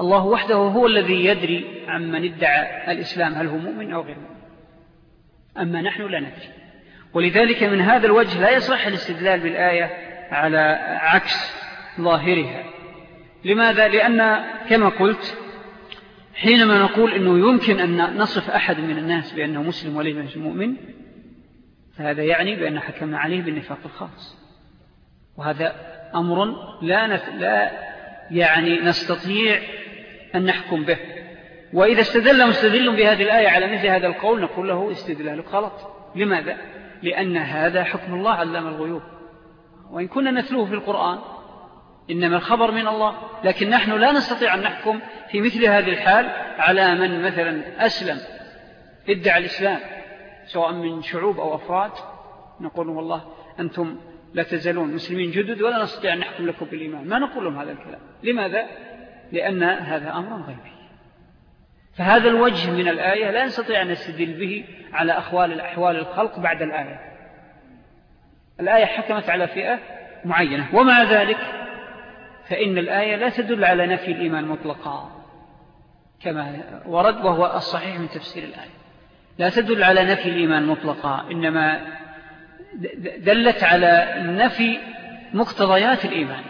الله وحده هو الذي يدري عن من ادعى الإسلام هل هو مؤمن أو غير مؤمن. أما نحن لا ندري. ولذلك من هذا الوجه لا يصح الاستدلال بالآية على عكس ظاهرها. لماذا؟ لأن كما قلت حينما نقول أنه يمكن أن نصف أحد من الناس بأنه مسلم وليس مؤمن فهذا يعني بأن حكمنا عليه بالنفاق الخاص. وهذا أمر لا, نف... لا يعني نستطيع أن نحكم به. وإذا استدل مستدل بهذه الآية على مثل هذا القول نقول له استدلالك غلط. لماذا؟ لأن هذا حكم الله علم الغيوب. وإن كنا نتلوه في القرآن إنما الخبر من الله لكن نحن لا نستطيع أن نحكم في مثل هذه الحال على من مثلا أسلم ادعى الإسلام سواء من شعوب أو أفراد نقول والله أنتم لا تزالون مسلمين جدد ولا نستطيع أن نحكم لكم بالإيمان. ما نقول لهم هذا الكلام. لماذا؟ لأن هذا أمر غيبي. فهذا الوجه من الآية لا نستطيع أن نستدل به على أخوال الأحوال الخلق بعد الآية. الآية حكمت على فئة معينة. ومع ذلك فإن الآية لا تدل على نفي الإيمان مطلقا كما ورد وهو الصحيح من تفسير الآية. لا تدل على نفي الإيمان مطلقا إنما دلت على نفي مقتضيات الإيمان.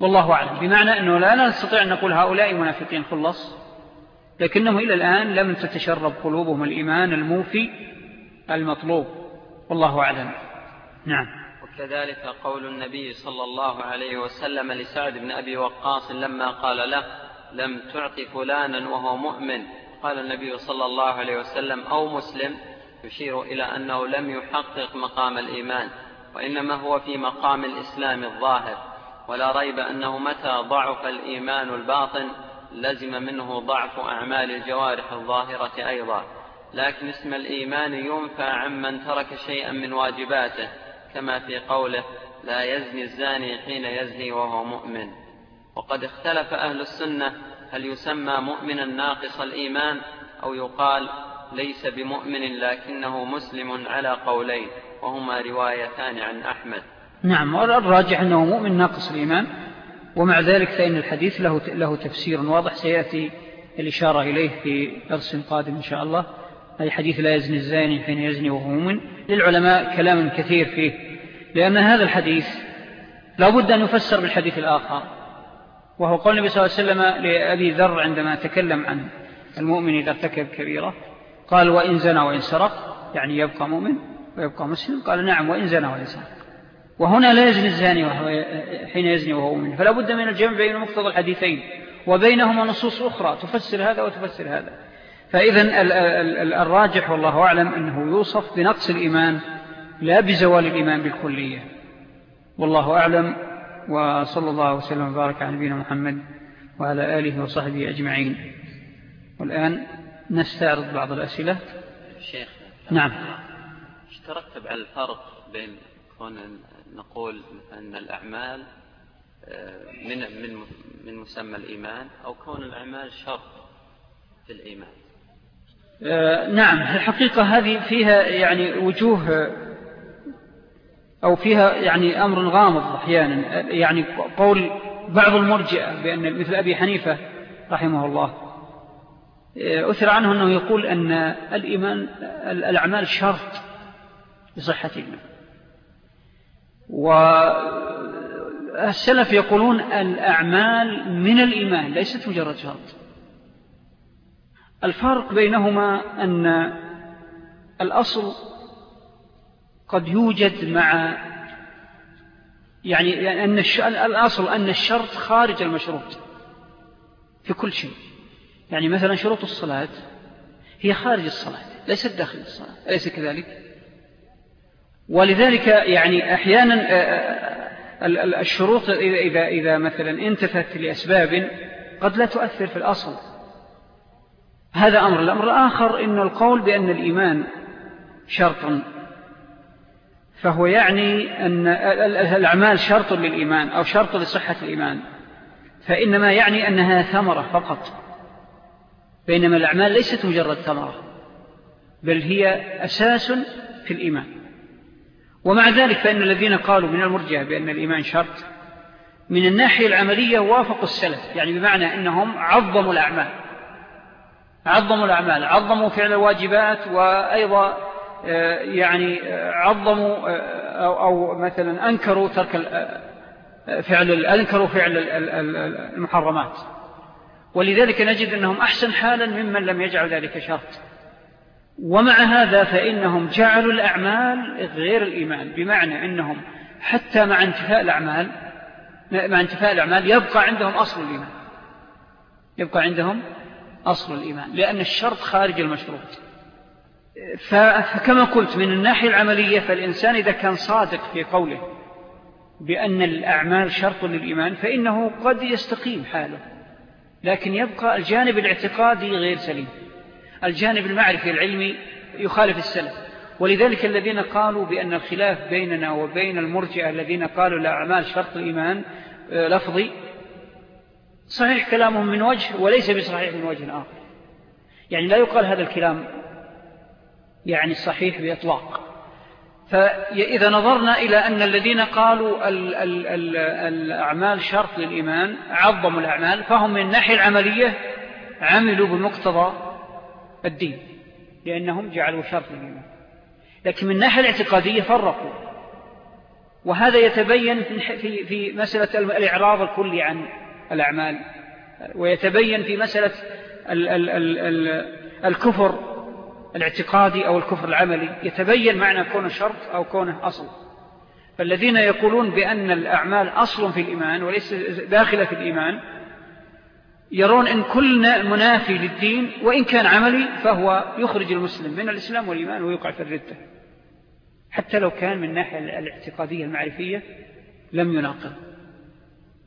والله أعلم. بمعنى أنه لا نستطيع أن نقول هؤلاء منافقين خلص لكنهم إلى الآن لم تتشرب قلوبهم الإيمان الموفي المطلوب. والله أعلم. نعم. وكذلك قول النبي صلى الله عليه وسلم لسعد بن أبي وقاص لما قال له لم تعط فلانا وهو مؤمن. قال النبي صلى الله عليه وسلم أو مسلم. يشير إلى أنه لم يحقق مقام الإيمان وإنما هو في مقام الإسلام الظاهر. ولا ريب أنه متى ضعف الإيمان الباطن لزم منه ضعف أعمال الجوارح الظاهرة أيضا. لكن اسم الإيمان ينفى عمن ترك شيئا من واجباته كما في قوله لا يزني الزاني حين يزني وهو مؤمن. وقد اختلف أهل السنة هل يسمى مؤمنا ناقص الإيمان أو يقال ليس بمؤمن لكنه مسلم على قولين وهما روايتان عن أحمد. نعم الراجح أنه مؤمن ناقص الإيمان ومع ذلك فإن الحديث له, له تفسير واضح سيأتي الإشارة إليه في درس قادم إن شاء الله. أي حديث لا يزني الزاني حين يزني وهو مؤمن للعلماء كلام كثير فيه لأن هذا الحديث لا بد أن يفسر بالحديث الآخر وهو قول النبي صلى الله عليه وسلم لأبي ذر عندما تكلم عن المؤمن إذا ارتكب كبيرة قال وإن زنى وإن سرق يعني يبقى مؤمن ويبقى مسلم قال نعم وإن زنى وإن سرق وهنا لا يزني الزاني وهو حين يزني وهو مؤمن فلا بد من الجمع بين مقتضى الحديثين وبينهما نصوص أخرى تفسر هذا وتفسر هذا. فإذا الراجح والله أعلم أنه يوصف بنقص الإيمان لا بزوال الإيمان بالكلية. والله أعلم وصلى الله وسلم وبارك على نبينا محمد وعلى آله وصحبه أجمعين. والآن نستعرض بعض الأسئلة. شيخ نعم. اشتركت على الفرق بين كون نقول أن الأعمال آه، من من من مسمى الإيمان أو كون الأعمال شرط في الإيمان. نعم الحقيقة هذه فيها يعني وجوه أو فيها يعني أمر غامض أحيانا. يعني قول بعض المرجئة بأن مثل أبي حنيفة رحمه الله أثر عنه أنه يقول أن الإيمان الأعمال شرط لصحة الإيمان. والسلف يقولون الأعمال من الإيمان ليست مجرد شرط. الفرق بينهما أن الأصل قد يوجد مع يعني أن الأصل أن الشرط خارج المشروط في كل شيء. يعني مثلا شروط الصلاة هي خارج الصلاة ليست داخل الصلاة أليس كذلك؟ ولذلك يعني أحيانا آه، آه، الشروط إذا, إذا مثلا انتفت لأسباب قد لا تؤثر في الأصل. هذا أمر. الأمر الآخر إن القول بأن الإيمان شرط. فهو يعني أن الأعمال شرط للإيمان أو شرط لصحة الإيمان. فإنما يعني أنها ثمرة فقط. بينما الأعمال ليست مجرد ثمرة بل هي أساس في الإيمان. ومع ذلك فإن الذين قالوا من المرجع بأن الإيمان شرط من الناحية العملية وافقوا السلف. يعني بمعنى أنهم عظموا الأعمال. عظموا الأعمال عظموا فعل الواجبات وأيضا آه، يعني آه، عظموا آه، أو, مثلا أنكروا ترك فعل أنكروا فعل المحرمات. ولذلك نجد أنهم أحسن حالا ممن لم يجعل ذلك شرط ومع هذا فإنهم جعلوا الأعمال غير الإيمان بمعنى أنهم حتى مع انتفاء الأعمال مع انتفاء الأعمال يبقى عندهم أصل الإيمان. يبقى عندهم أصل الإيمان لأن الشرط خارج المشروط فكما قلت من الناحية العملية فالإنسان إذا كان صادق في قوله بأن الأعمال شرط للإيمان فإنه قد يستقيم حاله. لكن يبقى الجانب الاعتقادي غير سليم. الجانب المعرفي العلمي يخالف السلف. ولذلك الذين قالوا بأن الخلاف بيننا وبين المرجع الذين قالوا الأعمال شرط الإيمان آه، لفظي صحيح كلامهم من وجه وليس بصحيح من وجه آخر. يعني لا يقال هذا الكلام يعني صحيح بإطلاق. فإذا نظرنا إلى أن الذين قالوا ال ال ال الأعمال شرط للإيمان عظموا الأعمال فهم من الناحية العملية عملوا بمقتضى الدين لأنهم جعلوا شرط للإيمان. لكن من الناحية الاعتقادية فرقوا. وهذا يتبين في, في مسألة الإعراض الكلي عن الأعمال. ويتبين في مسألة ال ال ال ال الكفر الاعتقادي أو الكفر العملي. يتبين معنى كونه شرط أو كونه أصل. فالذين يقولون بأن الأعمال أصل في الإيمان وليس داخلة في الإيمان يرون أن كل منافي للدين وإن كان عملي فهو يخرج المسلم من الإسلام والإيمان ويقع في الردة. حتى لو كان من الناحية الاعتقادية المعرفية لم يناقض.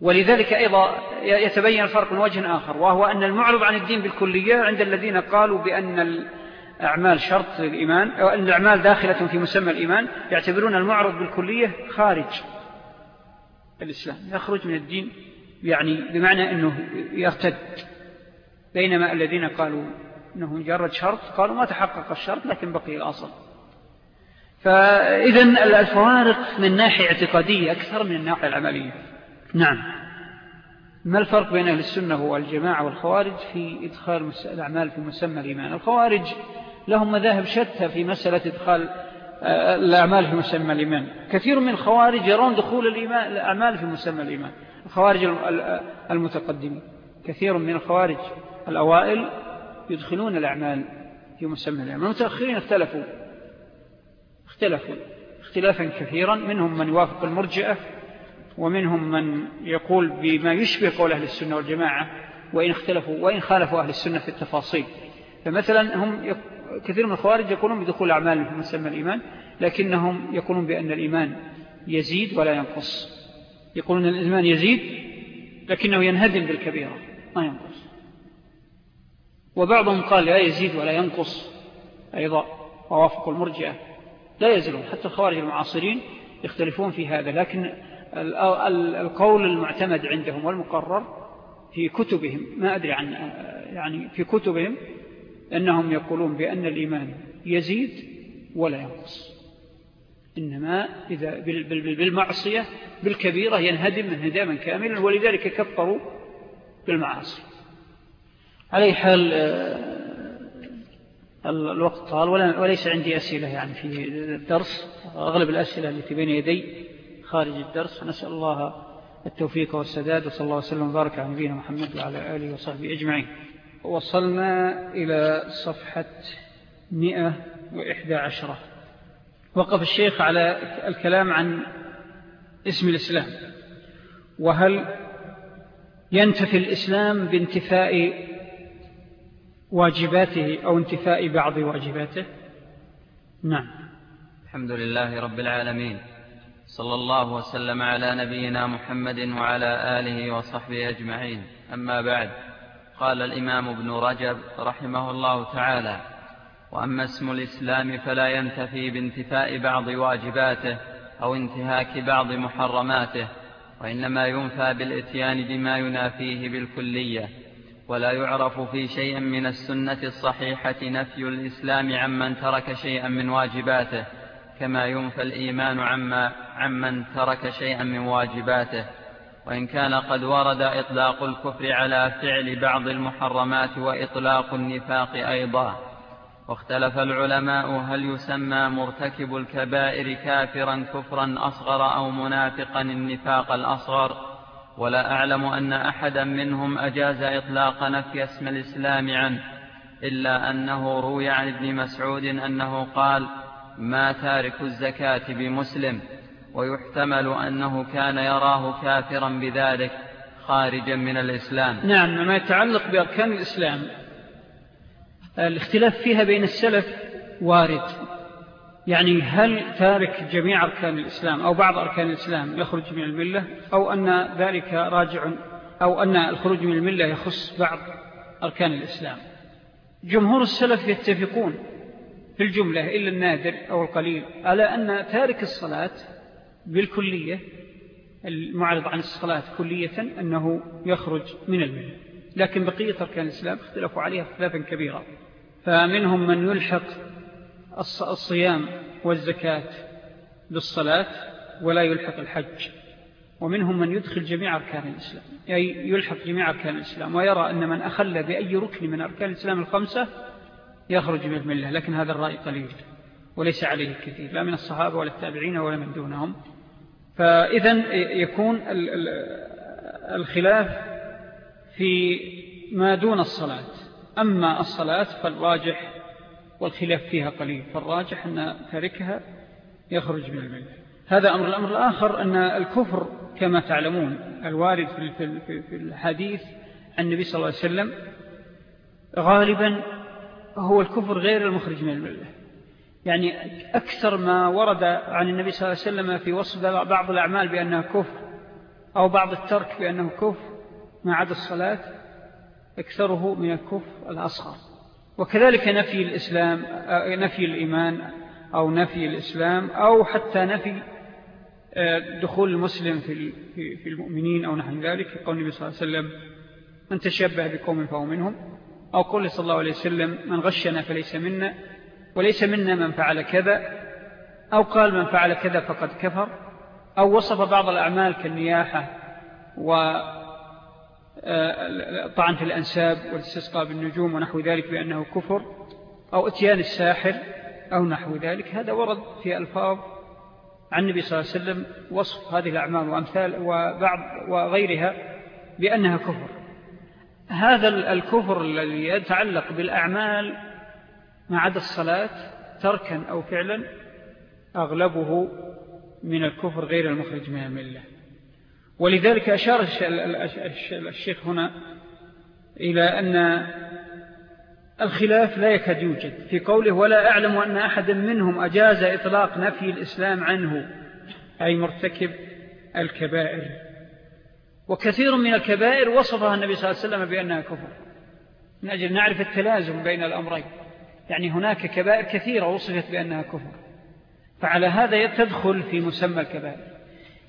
ولذلك أيضا يتبين الفرق من وجه آخر وهو أن المعرض عن الدين بالكلية عند الذين قالوا بأن أعمال شرط للإيمان أو أن الأعمال داخلة في مسمى الإيمان يعتبرون المعرض بالكلية خارج الإسلام يخرج من الدين يعني بمعنى أنه يرتد. بينما الذين قالوا أنه مجرد شرط قالوا ما تحقق الشرط لكن بقي الأصل. فإذا الفوارق من ناحية اعتقادية أكثر من الناحية العملية. نعم. ما الفرق بين أهل السنة والجماعة والخوارج في إدخال الأعمال في مسمى الإيمان؟ الخوارج لهم مذاهب شتى في مسألة إدخال آه، الأعمال في مسمى الإيمان. كثير من الخوارج يرون دخول الإيمان الأعمال في مسمى الإيمان. الخوارج المتقدمين. كثير من الخوارج الأوائل يدخلون الأعمال في مسمى الإيمان. المتأخرين اختلفوا. اختلفوا اختلافا كثيرا. منهم من يوافق المرجئة ومنهم من يقول بما يشبه قول أهل السنة والجماعة وإن اختلفوا وإن خالفوا أهل السنة في التفاصيل. فمثلا هم كثير من الخوارج يقولون بدخول أعمال في مسمى الإيمان لكنهم يقولون بأن الإيمان يزيد ولا ينقص. يقولون الإيمان يزيد لكنه ينهدم بالكبيرة ما ينقص. وبعضهم قال لا يزيد ولا ينقص أيضا ووافق المرجئة لا يزلون. حتى الخوارج المعاصرين يختلفون في هذا لكن القول المعتمد عندهم والمقرر في كتبهم ما أدري عن يعني في كتبهم أنهم يقولون بأن الإيمان يزيد ولا ينقص. إنما إذا بالمعصية بالكبيرة ينهدم انهداما كاملا ولذلك كفروا بالمعاصي. عليه حال آه، الوقت طال وليس عندي أسئلة يعني في الدرس أغلب الأسئلة التي بين يدي خارج الدرس نسأل الله التوفيق والسداد وصلى الله وسلم وبارك على نبينا محمد وعلى آله وصحبه أجمعين. وصلنا إلى صفحة 111 وقف الشيخ على الكلام عن اسم الإسلام. وهل ينتفي الإسلام بانتفاء واجباته أو انتفاء بعض واجباته؟ نعم. الحمد لله رب العالمين. صلى الله وسلم على نبينا محمد وعلى آله وصحبه أجمعين. أما بعد قال الإمام ابن رجب رحمه الله تعالى وأما اسم الإسلام فلا ينتفي بانتفاء بعض واجباته أو انتهاك بعض محرماته وإنما ينفى بالإتيان بما ينافيه بالكلية ولا يعرف في شيء من السنة الصحيحة نفي الإسلام عمن ترك شيئا من واجباته. كما ينفى الإيمان عما عمن ترك شيئا من واجباته وإن كان قد ورد إطلاق الكفر على فعل بعض المحرمات وإطلاق النفاق أيضا. واختلف العلماء هل يسمى مرتكب الكبائر كافرا كفرا أصغر أو منافقا النفاق الأصغر ولا أعلم أن أحدا منهم أجاز إطلاق نفي اسم الإسلام عنه إلا أنه روي عن ابن مسعود أنه قال ما تارك الزكاة بمسلم ويحتمل أنه كان يراه كافرا بذلك خارجا من الإسلام. نعم ما يتعلق بأركان الإسلام الاختلاف فيها بين السلف وارد. يعني هل تارك جميع أركان الإسلام أو بعض أركان الإسلام يخرج من الملة أو أن ذلك راجع أو أن الخروج من الملة يخص بعض أركان الإسلام؟ جمهور السلف يتفقون في الجملة إلا النادر أو القليل. على أن تارك الصلاة بالكلية المعرض عن الصلاة كلية أنه يخرج من الملة لكن بقية أركان الإسلام اختلفوا عليها اختلافا كبيرا. فمنهم من يلحق الصيام والزكاة بالصلاة ولا يلحق الحج. ومنهم من يدخل جميع أركان الإسلام أي يلحق جميع أركان الإسلام ويرى أن من أخل بأي ركن من أركان الإسلام الخمسة يخرج من الملة لكن هذا الرأي قليل وليس عليه كثير لا من الصحابة ولا التابعين ولا من دونهم. فإذا يكون الخلاف في ما دون الصلاة. أما الصلاة فالراجح والخلاف فيها قليل فالراجح أن تاركها يخرج من الملة. هذا أمر. الأمر الآخر أن الكفر كما تعلمون الوارد في الحديث عن النبي صلى الله عليه وسلم غالبا هو الكفر غير المخرج من الملة. يعني أكثر ما ورد عن النبي صلى الله عليه وسلم في وصف بعض الأعمال بأنها كفر أو بعض الترك بأنه كفر ما عدا الصلاة أكثره من الكفر الأصغر. وكذلك نفي الإسلام نفي الإيمان أو نفي الإسلام أو حتى نفي آه، دخول المسلم في المؤمنين أو نحن ذلك. قول النبي صلى الله عليه وسلم من تشبه بقوم فهو منهم. أو قول صلى الله عليه وسلم من غشنا فليس منا وليس منا من فعل كذا. أو قال من فعل كذا فقد كفر. أو وصف بعض الأعمال كالنياحة وطعن في الأنساب والاستسقاء بالنجوم ونحو ذلك بأنه كفر. أو إتيان الساحر أو نحو ذلك. هذا ورد في ألفاظ عن النبي صلى الله عليه وسلم وصف هذه الأعمال وأمثال وبعض وغيرها بأنها كفر. هذا الكفر الذي يتعلق بالأعمال ما عدا الصلاة تركا أو فعلا أغلبه من الكفر غير المخرج من الملة. ولذلك أشار الشيخ هنا إلى أن الخلاف لا يكاد يوجد. في قوله ولا أعلم أن أحد منهم أجاز إطلاق نفي الإسلام عنه أي مرتكب الكبائر. وكثير من الكبائر وصفها النبي صلى الله عليه وسلم بأنها كفر. من أجل نعرف التلازم بين الأمرين. يعني هناك كبائر كثيرة وصفت بأنها كفر. فعلى هذا تدخل في مسمى الكبائر.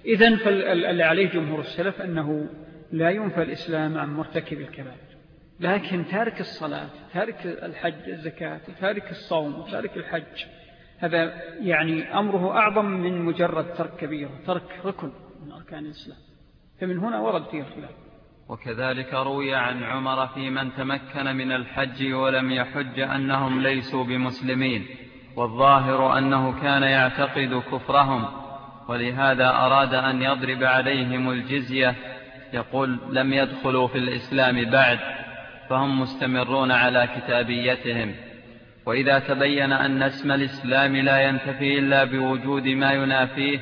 إذن فاللي عليه جمهور السلف أنه لا ينفى الإسلام عن مرتكب الكبائر. لكن تارك الصلاة تارك الحج الزكاة تارك الصوم تارك الحج هذا يعني أمره أعظم من مجرد ترك كبير ترك ركن من أركان الإسلام. فمن هنا ورد فيه الخلاف. وكذلك روي عن عمر في من تمكن من الحج ولم يحج أنهم ليسوا بمسلمين والظاهر أنه كان يعتقد كفرهم ولهذا أراد أن يضرب عليهم الجزية يقول لم يدخلوا في الإسلام بعد فهم مستمرون على كتابيتهم وإذا تبين أن اسم الإسلام لا ينتفي إلا بوجود ما ينافيه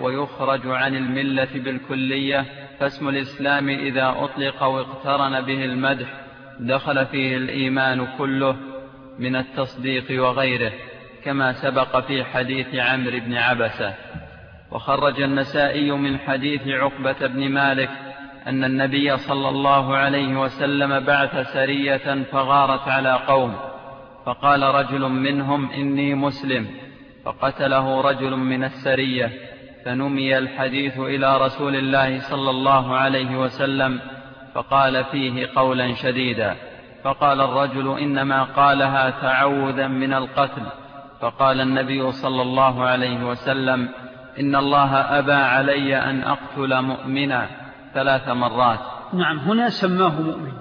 ويخرج عن الملة بالكلية فاسم الإسلام إذا أطلق واقترن به المدح دخل فيه الإيمان كله من التصديق وغيره كما سبق في حديث عمرو بن عبسة. وخرج النسائي من حديث عقبة بن مالك أن النبي صلى الله عليه وسلم بعث سرية فغارت على قوم فقال رجل منهم إني مسلم فقتله رجل من السرية فنمي الحديث إلى رسول الله صلى الله عليه وسلم فقال فيه قولا شديدا فقال الرجل إنما قالها تعوذا من القتل فقال النبي صلى الله عليه وسلم إن الله أبى علي أن أقتل مؤمنا ثلاث مرات. نعم هنا سماه مؤمن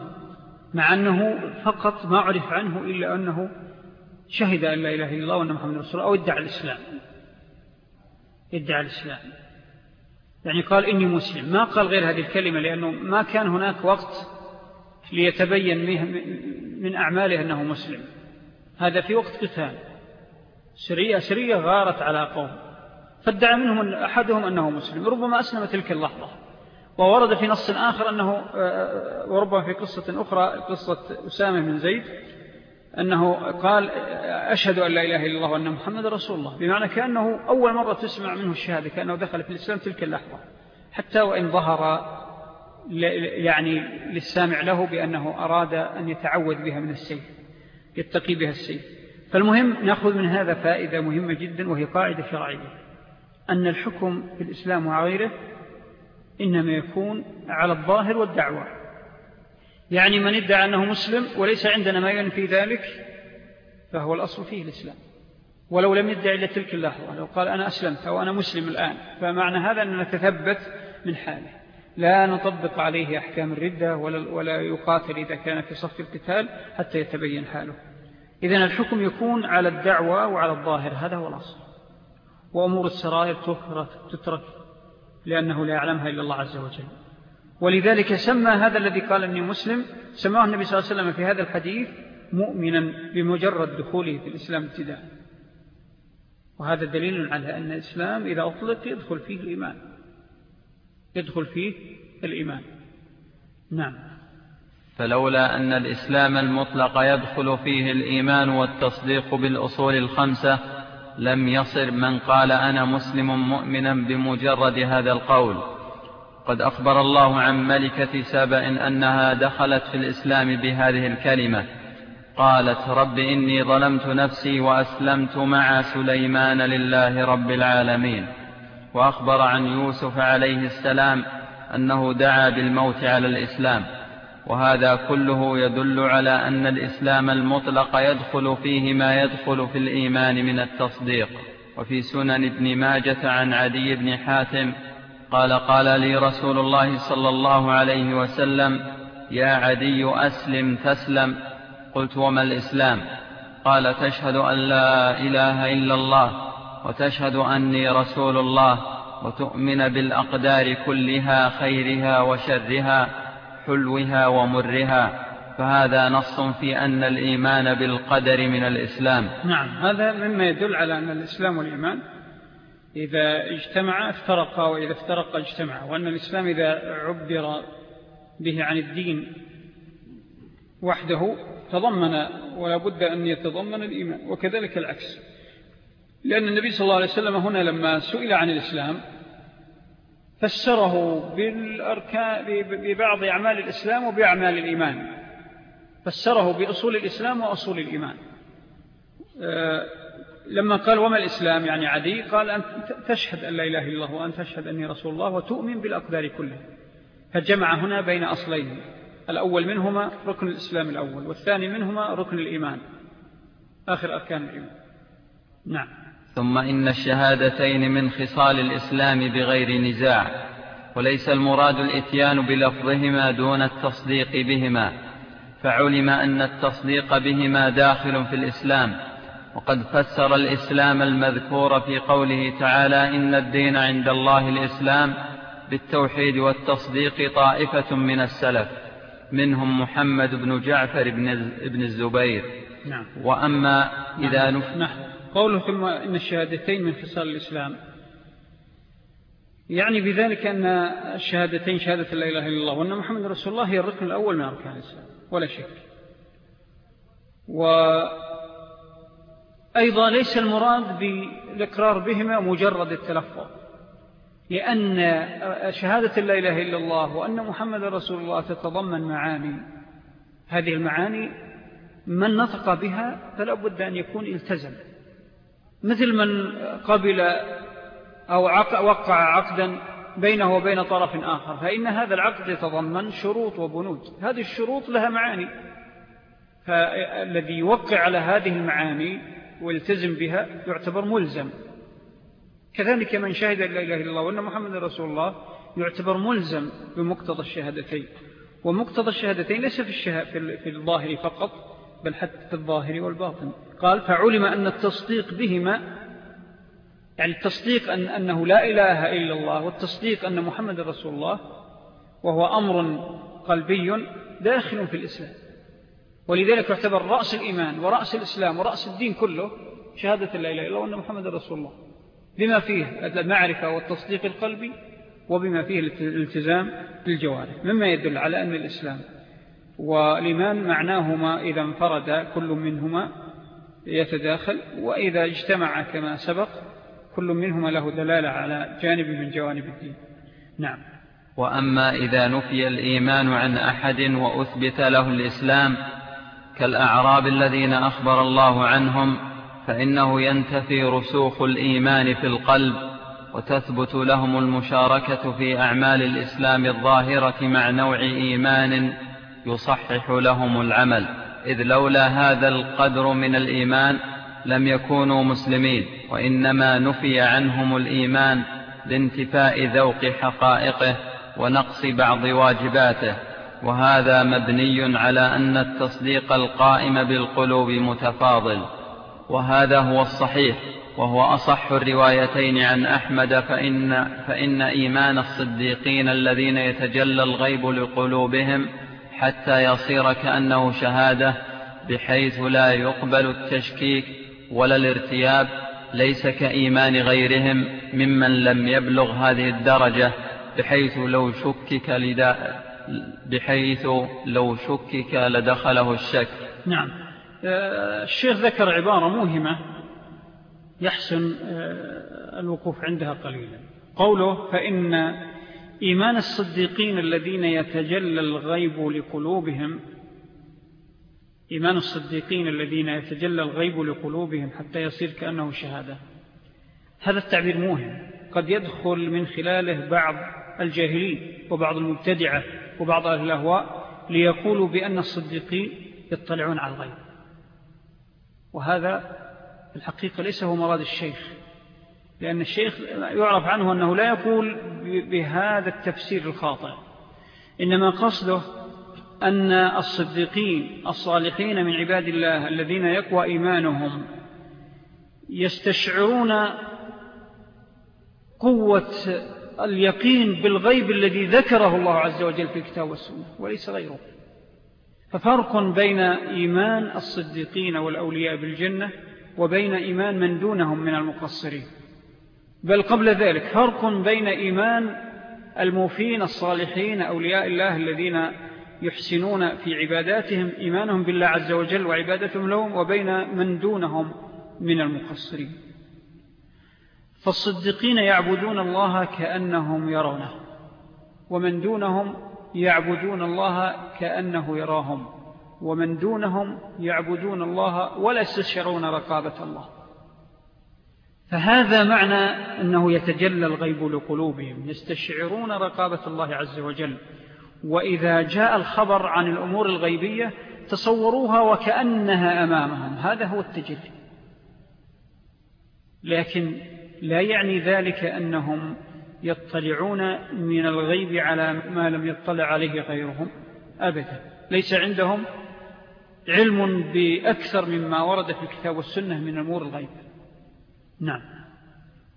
مع أنه فقط ما عرف عنه إلا أنه شهد أن لا إله إلا الله وأن محمد رسول الله أو ادعى الإسلام. ادعى الإسلام. يعني قال إني مسلم. ما قال غير هذه الكلمة لأنه ما كان هناك وقت ليتبين من أعماله أنه مسلم. هذا في وقت قتال. سرية سرية غارت على قوم. فادعى منهم أحدهم أنه مسلم. ربما أسلم تلك اللحظة. وورد في نص آخر أنه آه، وربما في قصة أخرى قصة أسامة بن زيد. أنه قال أشهد أن لا إله إلا الله وأن محمد رسول الله بمعنى كأنه أول مرة تسمع منه الشهادة كأنه دخل في الإسلام تلك اللحظة حتى وإن ظهر يعني للسامع له بأنه أراد أن يتعوذ بها من السيف يتقي بها السيف. فالمهم نأخذ من هذا فائدة مهمة جدا وهي قاعدة شرعية أن الحكم في الإسلام وغيره إنما يكون على الظاهر والدعوة. يعني من ادعى أنه مسلم وليس عندنا ما ينفي ذلك فهو الأصل فيه الإسلام. ولو لم يدعي إلا تلك اللحظة لو قال أنا أسلمت أو أنا مسلم الآن فمعنى هذا أن نتثبت من حاله. لا نطبق عليه أحكام الردة ولا, ولا يقاتل إذا كان في صف القتال حتى يتبين حاله. إذن الحكم يكون على الدعوة وعلى الظاهر هذا هو الأصل. وأمور السرائر تترك لأنه لا يعلمها إلا الله عز وجل. ولذلك سمى هذا الذي قال أني مسلم سماه النبي صلى الله عليه وسلم في هذا الحديث مؤمنا بمجرد دخوله في الإسلام ابتداء. وهذا دليل على أن الإسلام إذا أطلق يدخل فيه الإيمان. يدخل فيه الإيمان. نعم. فلولا أن الإسلام المطلق يدخل فيه الإيمان والتصديق بالأصول الخمسة لم يصر من قال أنا مسلم مؤمنا بمجرد هذا القول. قد أخبر الله عن ملكة سابع أنها دخلت في الإسلام بهذه الكلمة. قالت رب إني ظلمت نفسي وأسلمت مع سليمان لله رب العالمين. وأخبر عن يوسف عليه السلام أنه دعا بالموت على الإسلام. وهذا كله يدل على أن الإسلام المطلق يدخل فيه ما يدخل في الإيمان من التصديق. وفي سنن ابن ماجة عن عدي بن حاتم قال قال لي رسول الله صلى الله عليه وسلم يا عدي أسلم تسلم. قلت وما الإسلام؟ قال تشهد أن لا إله إلا الله وتشهد أني رسول الله وتؤمن بالأقدار كلها خيرها وشرها حلوها ومرها فهذا نص في أن الإيمان بالقدر من الإسلام. نعم هذا مما يدل على أن الإسلام والإيمان إذا اجتمع افترقا وإذا افترقا اجتمعا وأن الإسلام إذا عبر به عن الدين وحده تضمن ولا بد أن يتضمن الإيمان. وكذلك العكس. لأن النبي صلى الله عليه وسلم هنا لما سئل عن الإسلام فسره بالأركان ببعض أعمال الإسلام وبأعمال الإيمان. فسره بأصول الإسلام وأصول الإيمان. آه، لما قال وما الإسلام يعني عدي قال أن تشهد أن لا إله إلا الله وأن تشهد أني رسول الله وتؤمن بالأقدار كلها. فجمع هنا بين أصلين الأول منهما ركن الإسلام الأول والثاني منهما ركن الإيمان. آخر أركان الإيمان. نعم. ثم إن الشهادتين من خصال الإسلام بغير نزاع وليس المراد الإتيان بلفظهما دون التصديق بهما فعلم أن التصديق بهما داخل في الإسلام وقد فسر الإسلام المذكور في قوله تعالى إن الدين عند الله الإسلام بالتوحيد والتصديق طائفة من السلف منهم محمد بن جعفر بن الزبير. نعم. وأما إذا نعم. نف... نعم. قوله ثم إن الشهادتين من خصال الإسلام. يعني بذلك أن الشهادتين شهادة لا إله إلا الله وأن محمد رسول الله هي الركن الأول من أركان الإسلام ولا شك. وأيضا ليس المراد بالإقرار بهما مجرد التلفظ لأن شهادة لا إله إلا الله وأن محمد رسول الله تتضمن معاني. هذه المعاني من نطق بها فلا بد أن يكون التزم. مثل من قبل أو وقع عقدا بينه وبين طرف آخر فإن هذا العقد يتضمن شروط وبنود. هذه الشروط لها معاني. فالذي يوقع على هذه المعاني والتزم بها يعتبر ملزم. كذلك من شهد لا إله إلا الله وأن محمد رسول الله يعتبر ملزم بمقتضى الشهادتين. ومقتضى الشهادتين ليس في, في الظاهر فقط بل حتى في الظاهر والباطن. قال فعلم أن التصديق بهما يعني التصديق أن أنه لا إله إلا الله والتصديق أن محمد رسول الله وهو أمر قلبي داخل في الإسلام. ولذلك يعتبر رأس الإيمان ورأس الإسلام ورأس الدين كله شهادة لا إله إلا وأن محمد رسول الله. بما فيه المعرفة والتصديق القلبي وبما فيه الالتزام بالجوارح. مما يدل على أن الإسلام والإيمان معناهما إذا انفرد كل منهما يتداخل وإذا اجتمع كما سبق كل منهما له دلالة على جانب من جوانب الدين. نعم. وأما إذا نفي الإيمان عن أحد وأثبت له الإسلام كالأعراب الذين أخبر الله عنهم فإنه ينتفي رسوخ الإيمان في القلب وتثبت لهم المشاركة في أعمال الإسلام الظاهرة مع نوع إيمان يصحح لهم العمل. إذ لولا هذا القدر من الإيمان لم يكونوا مسلمين وإنما نفي عنهم الإيمان لانتفاء ذوق حقائقه ونقص بعض واجباته. وهذا مبني على أن التصديق القائم بالقلوب متفاضل وهذا هو الصحيح وهو أصح الروايتين عن أحمد فإن, فإن إيمان الصديقين الذين يتجلى الغيب لقلوبهم حتى يصير كأنه شهادة بحيث لا يقبل التشكيك ولا الارتياب ليس كإيمان غيرهم ممن لم يبلغ هذه الدرجة بحيث لو شكك لداء بحيث لو شكك لدخله الشك. نعم. آه، الشيخ ذكر عبارة مهمة يحسن آه، الوقوف عندها قليلا. قوله فإن إيمان الصديقين الذين يتجلى الغيب لقلوبهم إيمان الصديقين الذين يتجلى الغيب لقلوبهم حتى يصير كأنه شهادة. هذا التعبير مهم قد يدخل من خلاله بعض الجاهلين وبعض المبتدعة وبعض أهل الأهواء ليقولوا بأن الصديقين يطلعون على الغيب. وهذا الحقيقة ليس هو مراد الشيخ لأن الشيخ يعرف عنه أنه لا يقول بهذا التفسير الخاطئ. إنما قصده أن الصديقين الصالحين من عباد الله الذين يقوى إيمانهم يستشعرون قوة اليقين بالغيب الذي ذكره الله عز وجل في الكتاب والسنة وليس غيره. ففرق بين إيمان الصديقين والأولياء بالجنة وبين إيمان من دونهم من المقصرين. بل قبل ذلك فرق بين إيمان الموفين الصالحين أولياء الله الذين يحسنون في عباداتهم إيمانهم بالله عز وجل وعبادتهم لهم وبين من دونهم من المقصرين. فالصديقين يعبدون الله كأنهم يرونه ومن دونهم يعبدون الله كأنه يراهم ومن دونهم يعبدون الله ولا يستشعرون رقابة الله. فهذا معنى أنه يتجلى الغيب لقلوبهم يستشعرون رقابة الله عز وجل. وإذا جاء الخبر عن الأمور الغيبية تصوروها وكأنها أمامهم هذا هو التجلي. لكن لا يعني ذلك أنهم يطلعون من الغيب على ما لم يطلع عليه غيرهم أبدا. ليس عندهم علم بأكثر مما ورد في الكتاب والسنة من أمور الغيب. نعم.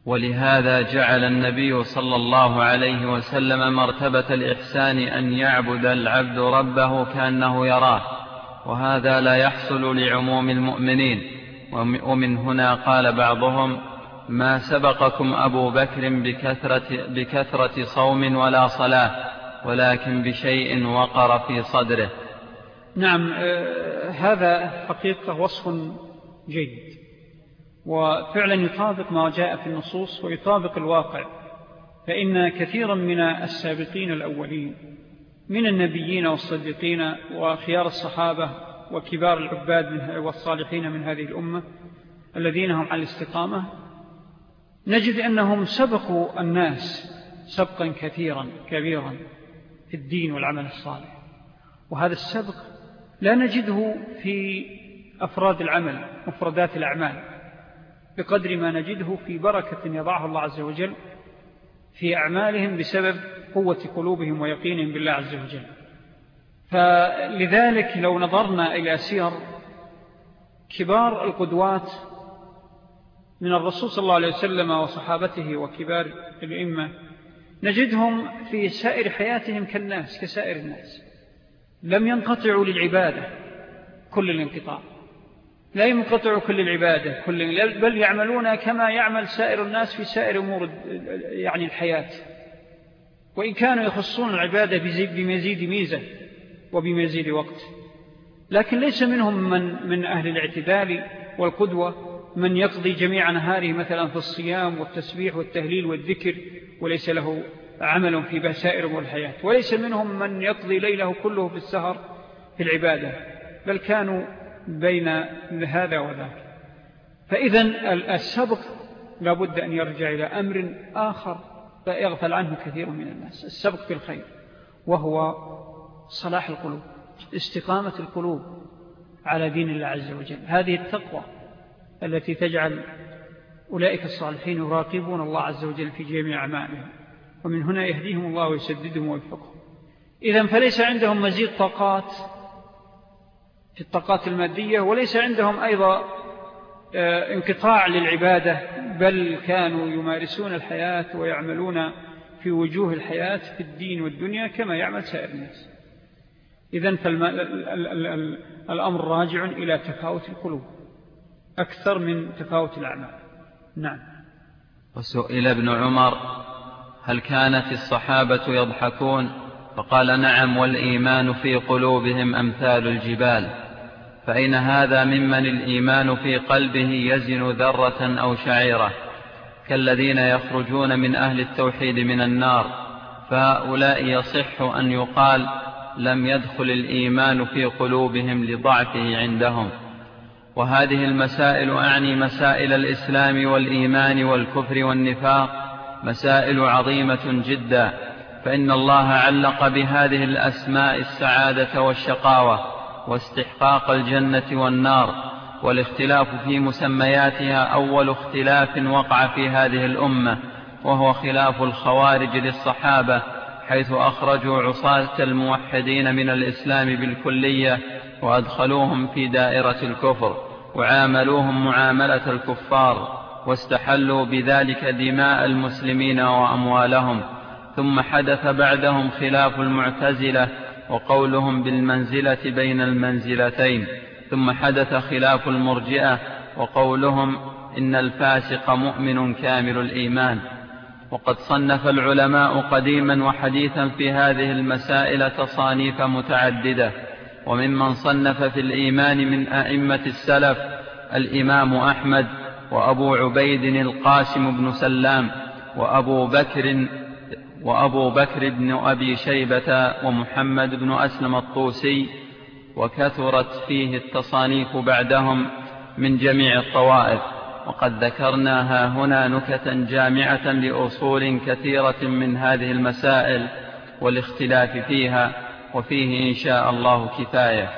ولهذا جعل النبي صلى الله عليه وسلم مرتبة الإحسان أن يعبد العبد ربه كأنه يراه وهذا لا يحصل لعموم المؤمنين. ومن هنا قال بعضهم ما سبقكم أبو بكر بكثرة, بكثرة صوم ولا صلاة ولكن بشيء وقر في صدره. نعم آه، هذا حقيقة وصف جيد. وفعلا يطابق ما جاء في النصوص ويطابق الواقع. فإن كثيرا من السابقين الأولين من النبيين والصديقين وخيار الصحابة وكبار العباد والصالحين من هذه الأمة الذين هم على الاستقامة نجد أنهم سبقوا الناس سبقا كثيرا كبيرا في الدين والعمل الصالح. وهذا السبق لا نجده في أفراد العمل مفردات الأعمال بقدر ما نجده في بركة يضعه الله عز وجل في أعمالهم بسبب قوة قلوبهم ويقينهم بالله عز وجل. فلذلك لو نظرنا إلى سير كبار القدوات من الرسول صلى الله عليه وسلم وصحابته وكبار الإمة نجدهم في سائر حياتهم كالناس كسائر الناس. لم ينقطعوا للعبادة كل الانقطاع. لا ينقطعوا كل العبادة كل بل يعملون كما يعمل سائر الناس في سائر أمور يعني الحياة. وإن كانوا يخصون العبادة بمزيد ميزة وبمزيد وقت. لكن ليس منهم من, من أهل الاعتدال والقدوة من يقضي جميع نهاره مثلا في الصيام والتسبيح والتهليل والذكر وليس له عمل في بسائر والحياة وليس منهم من يقضي ليله كله في السهر في العبادة بل كانوا بين هذا وذاك. فإذا السبق لابد أن يرجع إلى أمر آخر فيغفل عنه كثير من الناس السبق في الخير وهو صلاح القلوب استقامة القلوب على دين الله عز وجل. هذه التقوى التي تجعل أولئك الصالحين يراقبون الله عز وجل في جميع أعمالهم. ومن هنا يهديهم الله ويسددهم ويوفقهم. إذا فليس عندهم مزيد طاقات في الطاقات المادية وليس عندهم أيضا آه، انقطاع للعبادة بل كانوا يمارسون الحياة ويعملون في وجوه الحياة في الدين والدنيا كما يعمل سائر الناس. إذن فالأمر راجع إلى تفاوت القلوب. أكثر من تفاوت الأعمال. نعم. وسئل ابن عمر هل كانت الصحابة يضحكون؟ فقال نعم والإيمان في قلوبهم أمثال الجبال. فأين هذا ممن الإيمان في قلبه يزن ذرة أو شعيرة؟ كالذين يخرجون من أهل التوحيد من النار. فهؤلاء يصح أن يقال لم يدخل الإيمان في قلوبهم لضعفه عندهم. وهذه المسائل أعني مسائل الإسلام والإيمان والكفر والنفاق مسائل عظيمة جدا فإن الله علق بهذه الأسماء السعادة والشقاوة واستحقاق الجنة والنار والاختلاف في مسمياتها أول اختلاف وقع في هذه الأمة وهو خلاف الخوارج للصحابة حيث أخرجوا عصاة الموحدين من الإسلام بالكلية وأدخلوهم في دائرة الكفر وعاملوهم معاملة الكفار واستحلوا بذلك دماء المسلمين وأموالهم ثم حدث بعدهم خلاف المعتزلة وقولهم بالمنزلة بين المنزلتين ثم حدث خلاف المرجئة وقولهم إن الفاسق مؤمن كامل الإيمان. وقد صنف العلماء قديما وحديثا في هذه المسائل تصانيف متعددة. وممن صنف في الإيمان من أئمة السلف الإمام أحمد وأبو عبيد القاسم بن سلام وأبو بكر وأبو بكر بن أبي شيبة ومحمد بن أسلم الطوسي وكثرت فيه التصانيف بعدهم من جميع الطوائف. وقد ذكرناها هنا نكتا جامعة لأصول كثيرة من هذه المسائل والاختلاف فيها. وفيه إن شاء الله كفاية.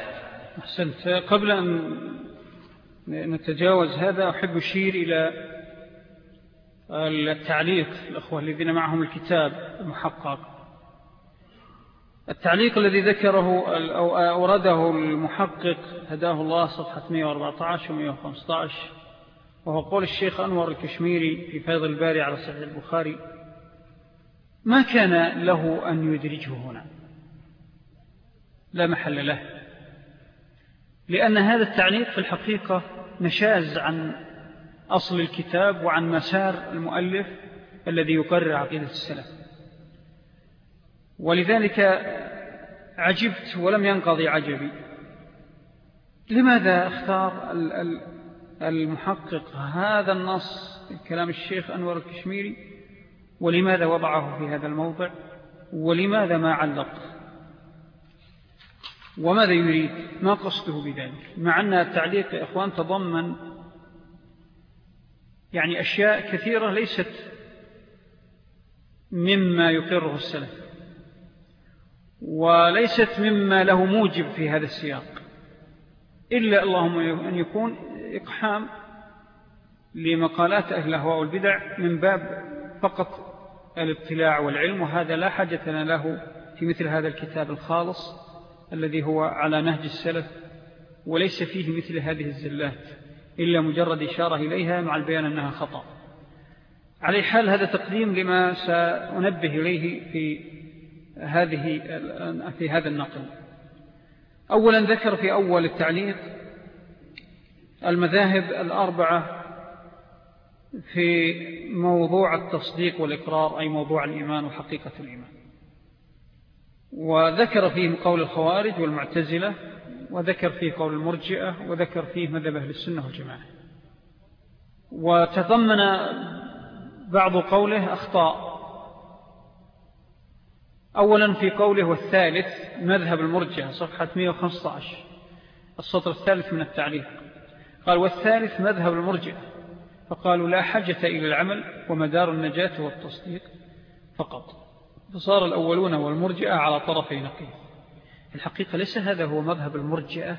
أحسنت. قبل أن نتجاوز هذا أحب أشير إلى التعليق الأخوة الذين معهم الكتاب المحقق. التعليق الذي ذكره أو أورده المحقق هداه الله صفحة 114 و 115 وهو قول الشيخ أنور الكشميري في فيض الباري على صحيح البخاري ما كان له أن يدرجه هنا؟ لا محل له. لأن هذا التعليق في الحقيقة نشاز عن أصل الكتاب وعن مسار المؤلف الذي يقرر عقيدة السلف. ولذلك عجبت ولم ينقضي عجبي. لماذا أختار المحقق هذا النص كلام الشيخ أنور الكشميري؟ ولماذا وضعه في هذا الموضع؟ ولماذا ما علق وماذا يريد؟ ما قصده بذلك؟ مع أن التعليق يا إخوان تضمن يعني أشياء كثيرة ليست مما يقره السلف وليست مما له موجب في هذا السياق إلا اللهم أن يكون إقحام لمقالات أهل الأهواء والبدع من باب فقط الاطلاع والعلم وهذا لا حاجة له في مثل هذا الكتاب الخالص. الذي هو على نهج السلف وليس فيه مثل هذه الزلات إلا مجرد إشارة إليها مع البيان أنها خطأ. على حال هذا تقديم لما سأنبه إليه في هذه في هذا النقل. أولا ذكر في أول التعليق المذاهب الأربعة في موضوع التصديق والإقرار أي موضوع الإيمان وحقيقة الإيمان. وذكر فيه قول الخوارج والمعتزلة وذكر فيه قول المرجئة وذكر فيه مذهب أهل السنة والجماعة. وتضمن بعض قوله أخطاء. أولا في قوله والثالث مذهب المرجع صفحة 115 السطر الثالث من التعليق. قال والثالث مذهب المرجع فقالوا لا حاجة إلى العمل ومدار النجاة والتصديق فقط. فصار الأولون والمرجئة على طرفي نقيم الحقيقة ليس هذا هو مذهب المرجئة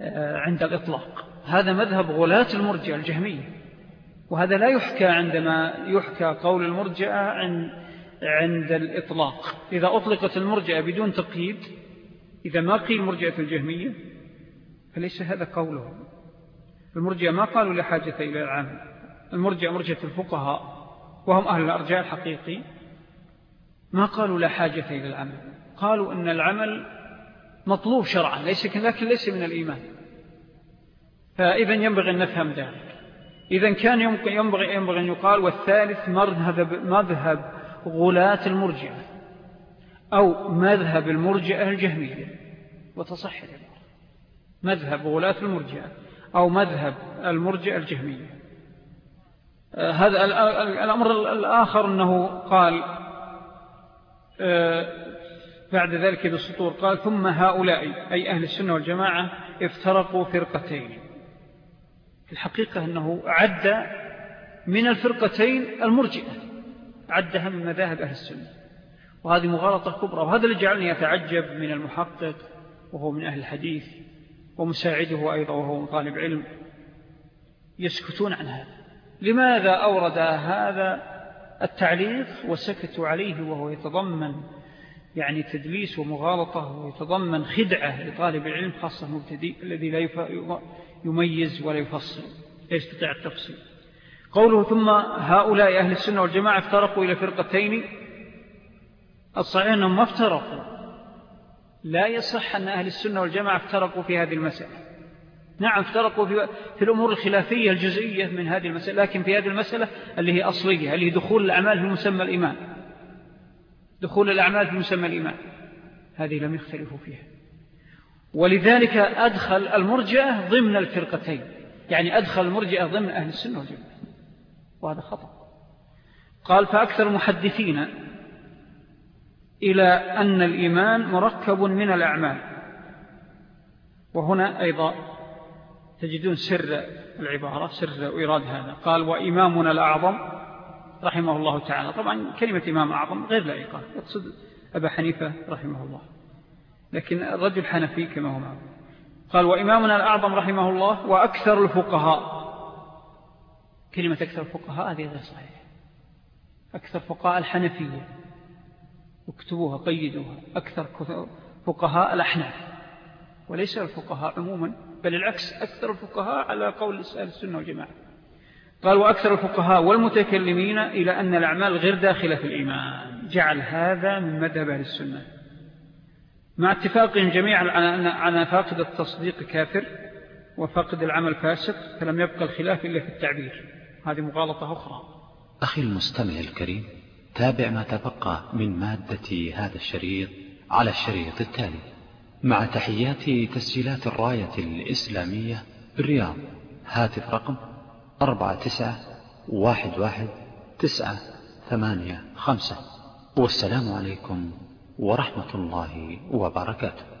آه، عند الإطلاق. هذا مذهب غلاة المرجئة الجهمية. وهذا لا يحكى عندما يحكى قول المرجئة عند عند الإطلاق. إذا أطلقت المرجئة بدون تقييد إذا ما قيل مرجئة الجهمية فليس هذا قوله. المرجئة ما قالوا لحاجة إلى العمل المرجئة مرجئة الفقهاء وهم أهل الأرجاء الحقيقي ما قالوا لا حاجة إلى العمل. قالوا أن العمل مطلوب شرعا ليس لكن ليس من الإيمان. فإذا ينبغي أن نفهم ذلك. إذا كان ينبغي, ينبغي أن يقال والثالث مذهب, مذهب غلاة المرجئة أو مذهب المرجئة الجهمية. وتصحر مذهب غلاة المرجئة أو مذهب المرجئة الجهمية. آه، هذا الأمر الآخر أنه قال بعد ذلك بالسطور قال ثم هؤلاء أي أهل السنة والجماعة افترقوا فرقتين. الحقيقة أنه عد من الفرقتين المرجئة عدها من مذاهب أهل السنة. وهذه مغالطة كبرى وهذا اللي جعلني أتعجب من المحقق وهو من أهل الحديث ومساعده أيضا وهو طالب علم يسكتون عن هذا. لماذا أورد هذا التعليق وسكتوا عليه وهو يتضمن يعني تدليس ومغالطة ويتضمن خدعة لطالب العلم خاصة مبتدئ الذي لا يميز ولا يفصل لا يستطيع التفصيل. قوله ثم هؤلاء أهل السنة والجماعة افترقوا إلى فرقتين. الصحيح أنهم ما افترقوا. لا يصح أن أهل السنة والجماعة افترقوا في هذه المسألة. نعم افترقوا في, في الأمور الخلافية الجزئية من هذه المسألة لكن في هذه المسألة اللي هي أصلية اللي هي دخول الأعمال في مسمى الإيمان. دخول الأعمال في مسمى الإيمان. هذه لم يختلفوا فيها. ولذلك أدخل المرجئة ضمن الفرقتين. يعني أدخل المرجئة ضمن أهل السنة والجماعة. وهذا خطأ. قال فأكثر المحدثين إلى أن الإيمان مركب من الأعمال. وهنا أيضا تجدون سر العبارة سر إيراد هذا. قال وإمامنا الأعظم رحمه الله تعالى. طبعا كلمة إمام أعظم غير لائقة. يقصد أبا حنيفة رحمه الله. لكن الرجل حنفي كما هو معه. قال وإمامنا الأعظم رحمه الله وأكثر الفقهاء. كلمة أكثر الفقهاء هذه غير صحيحة. أكثر فقهاء الحنفية. اكتبوها قيدوها. أكثر فقهاء الأحناف. وليس الفقهاء عموما بل العكس أكثر الفقهاء على قول السنة والجماعة. قال وأكثر الفقهاء والمتكلمين إلى أن الأعمال غير داخلة في الإيمان. جعل هذا من مذهب أهل السنة. مع اتفاقهم جميعا على أن فاقد التصديق كافر وفاقد العمل فاسق فلم يبقى الخلاف إلا في التعبير. هذه مغالطة أخرى. أخي المستمع الكريم تابع ما تبقى من مادة هذا الشريط على الشريط التالي. مع تحيات تسجيلات الراية الإسلامية بالرياض. هاتف رقم أربعة تسعة واحد واحد تسعة ثمانية خمسة. والسلام عليكم ورحمة الله وبركاته.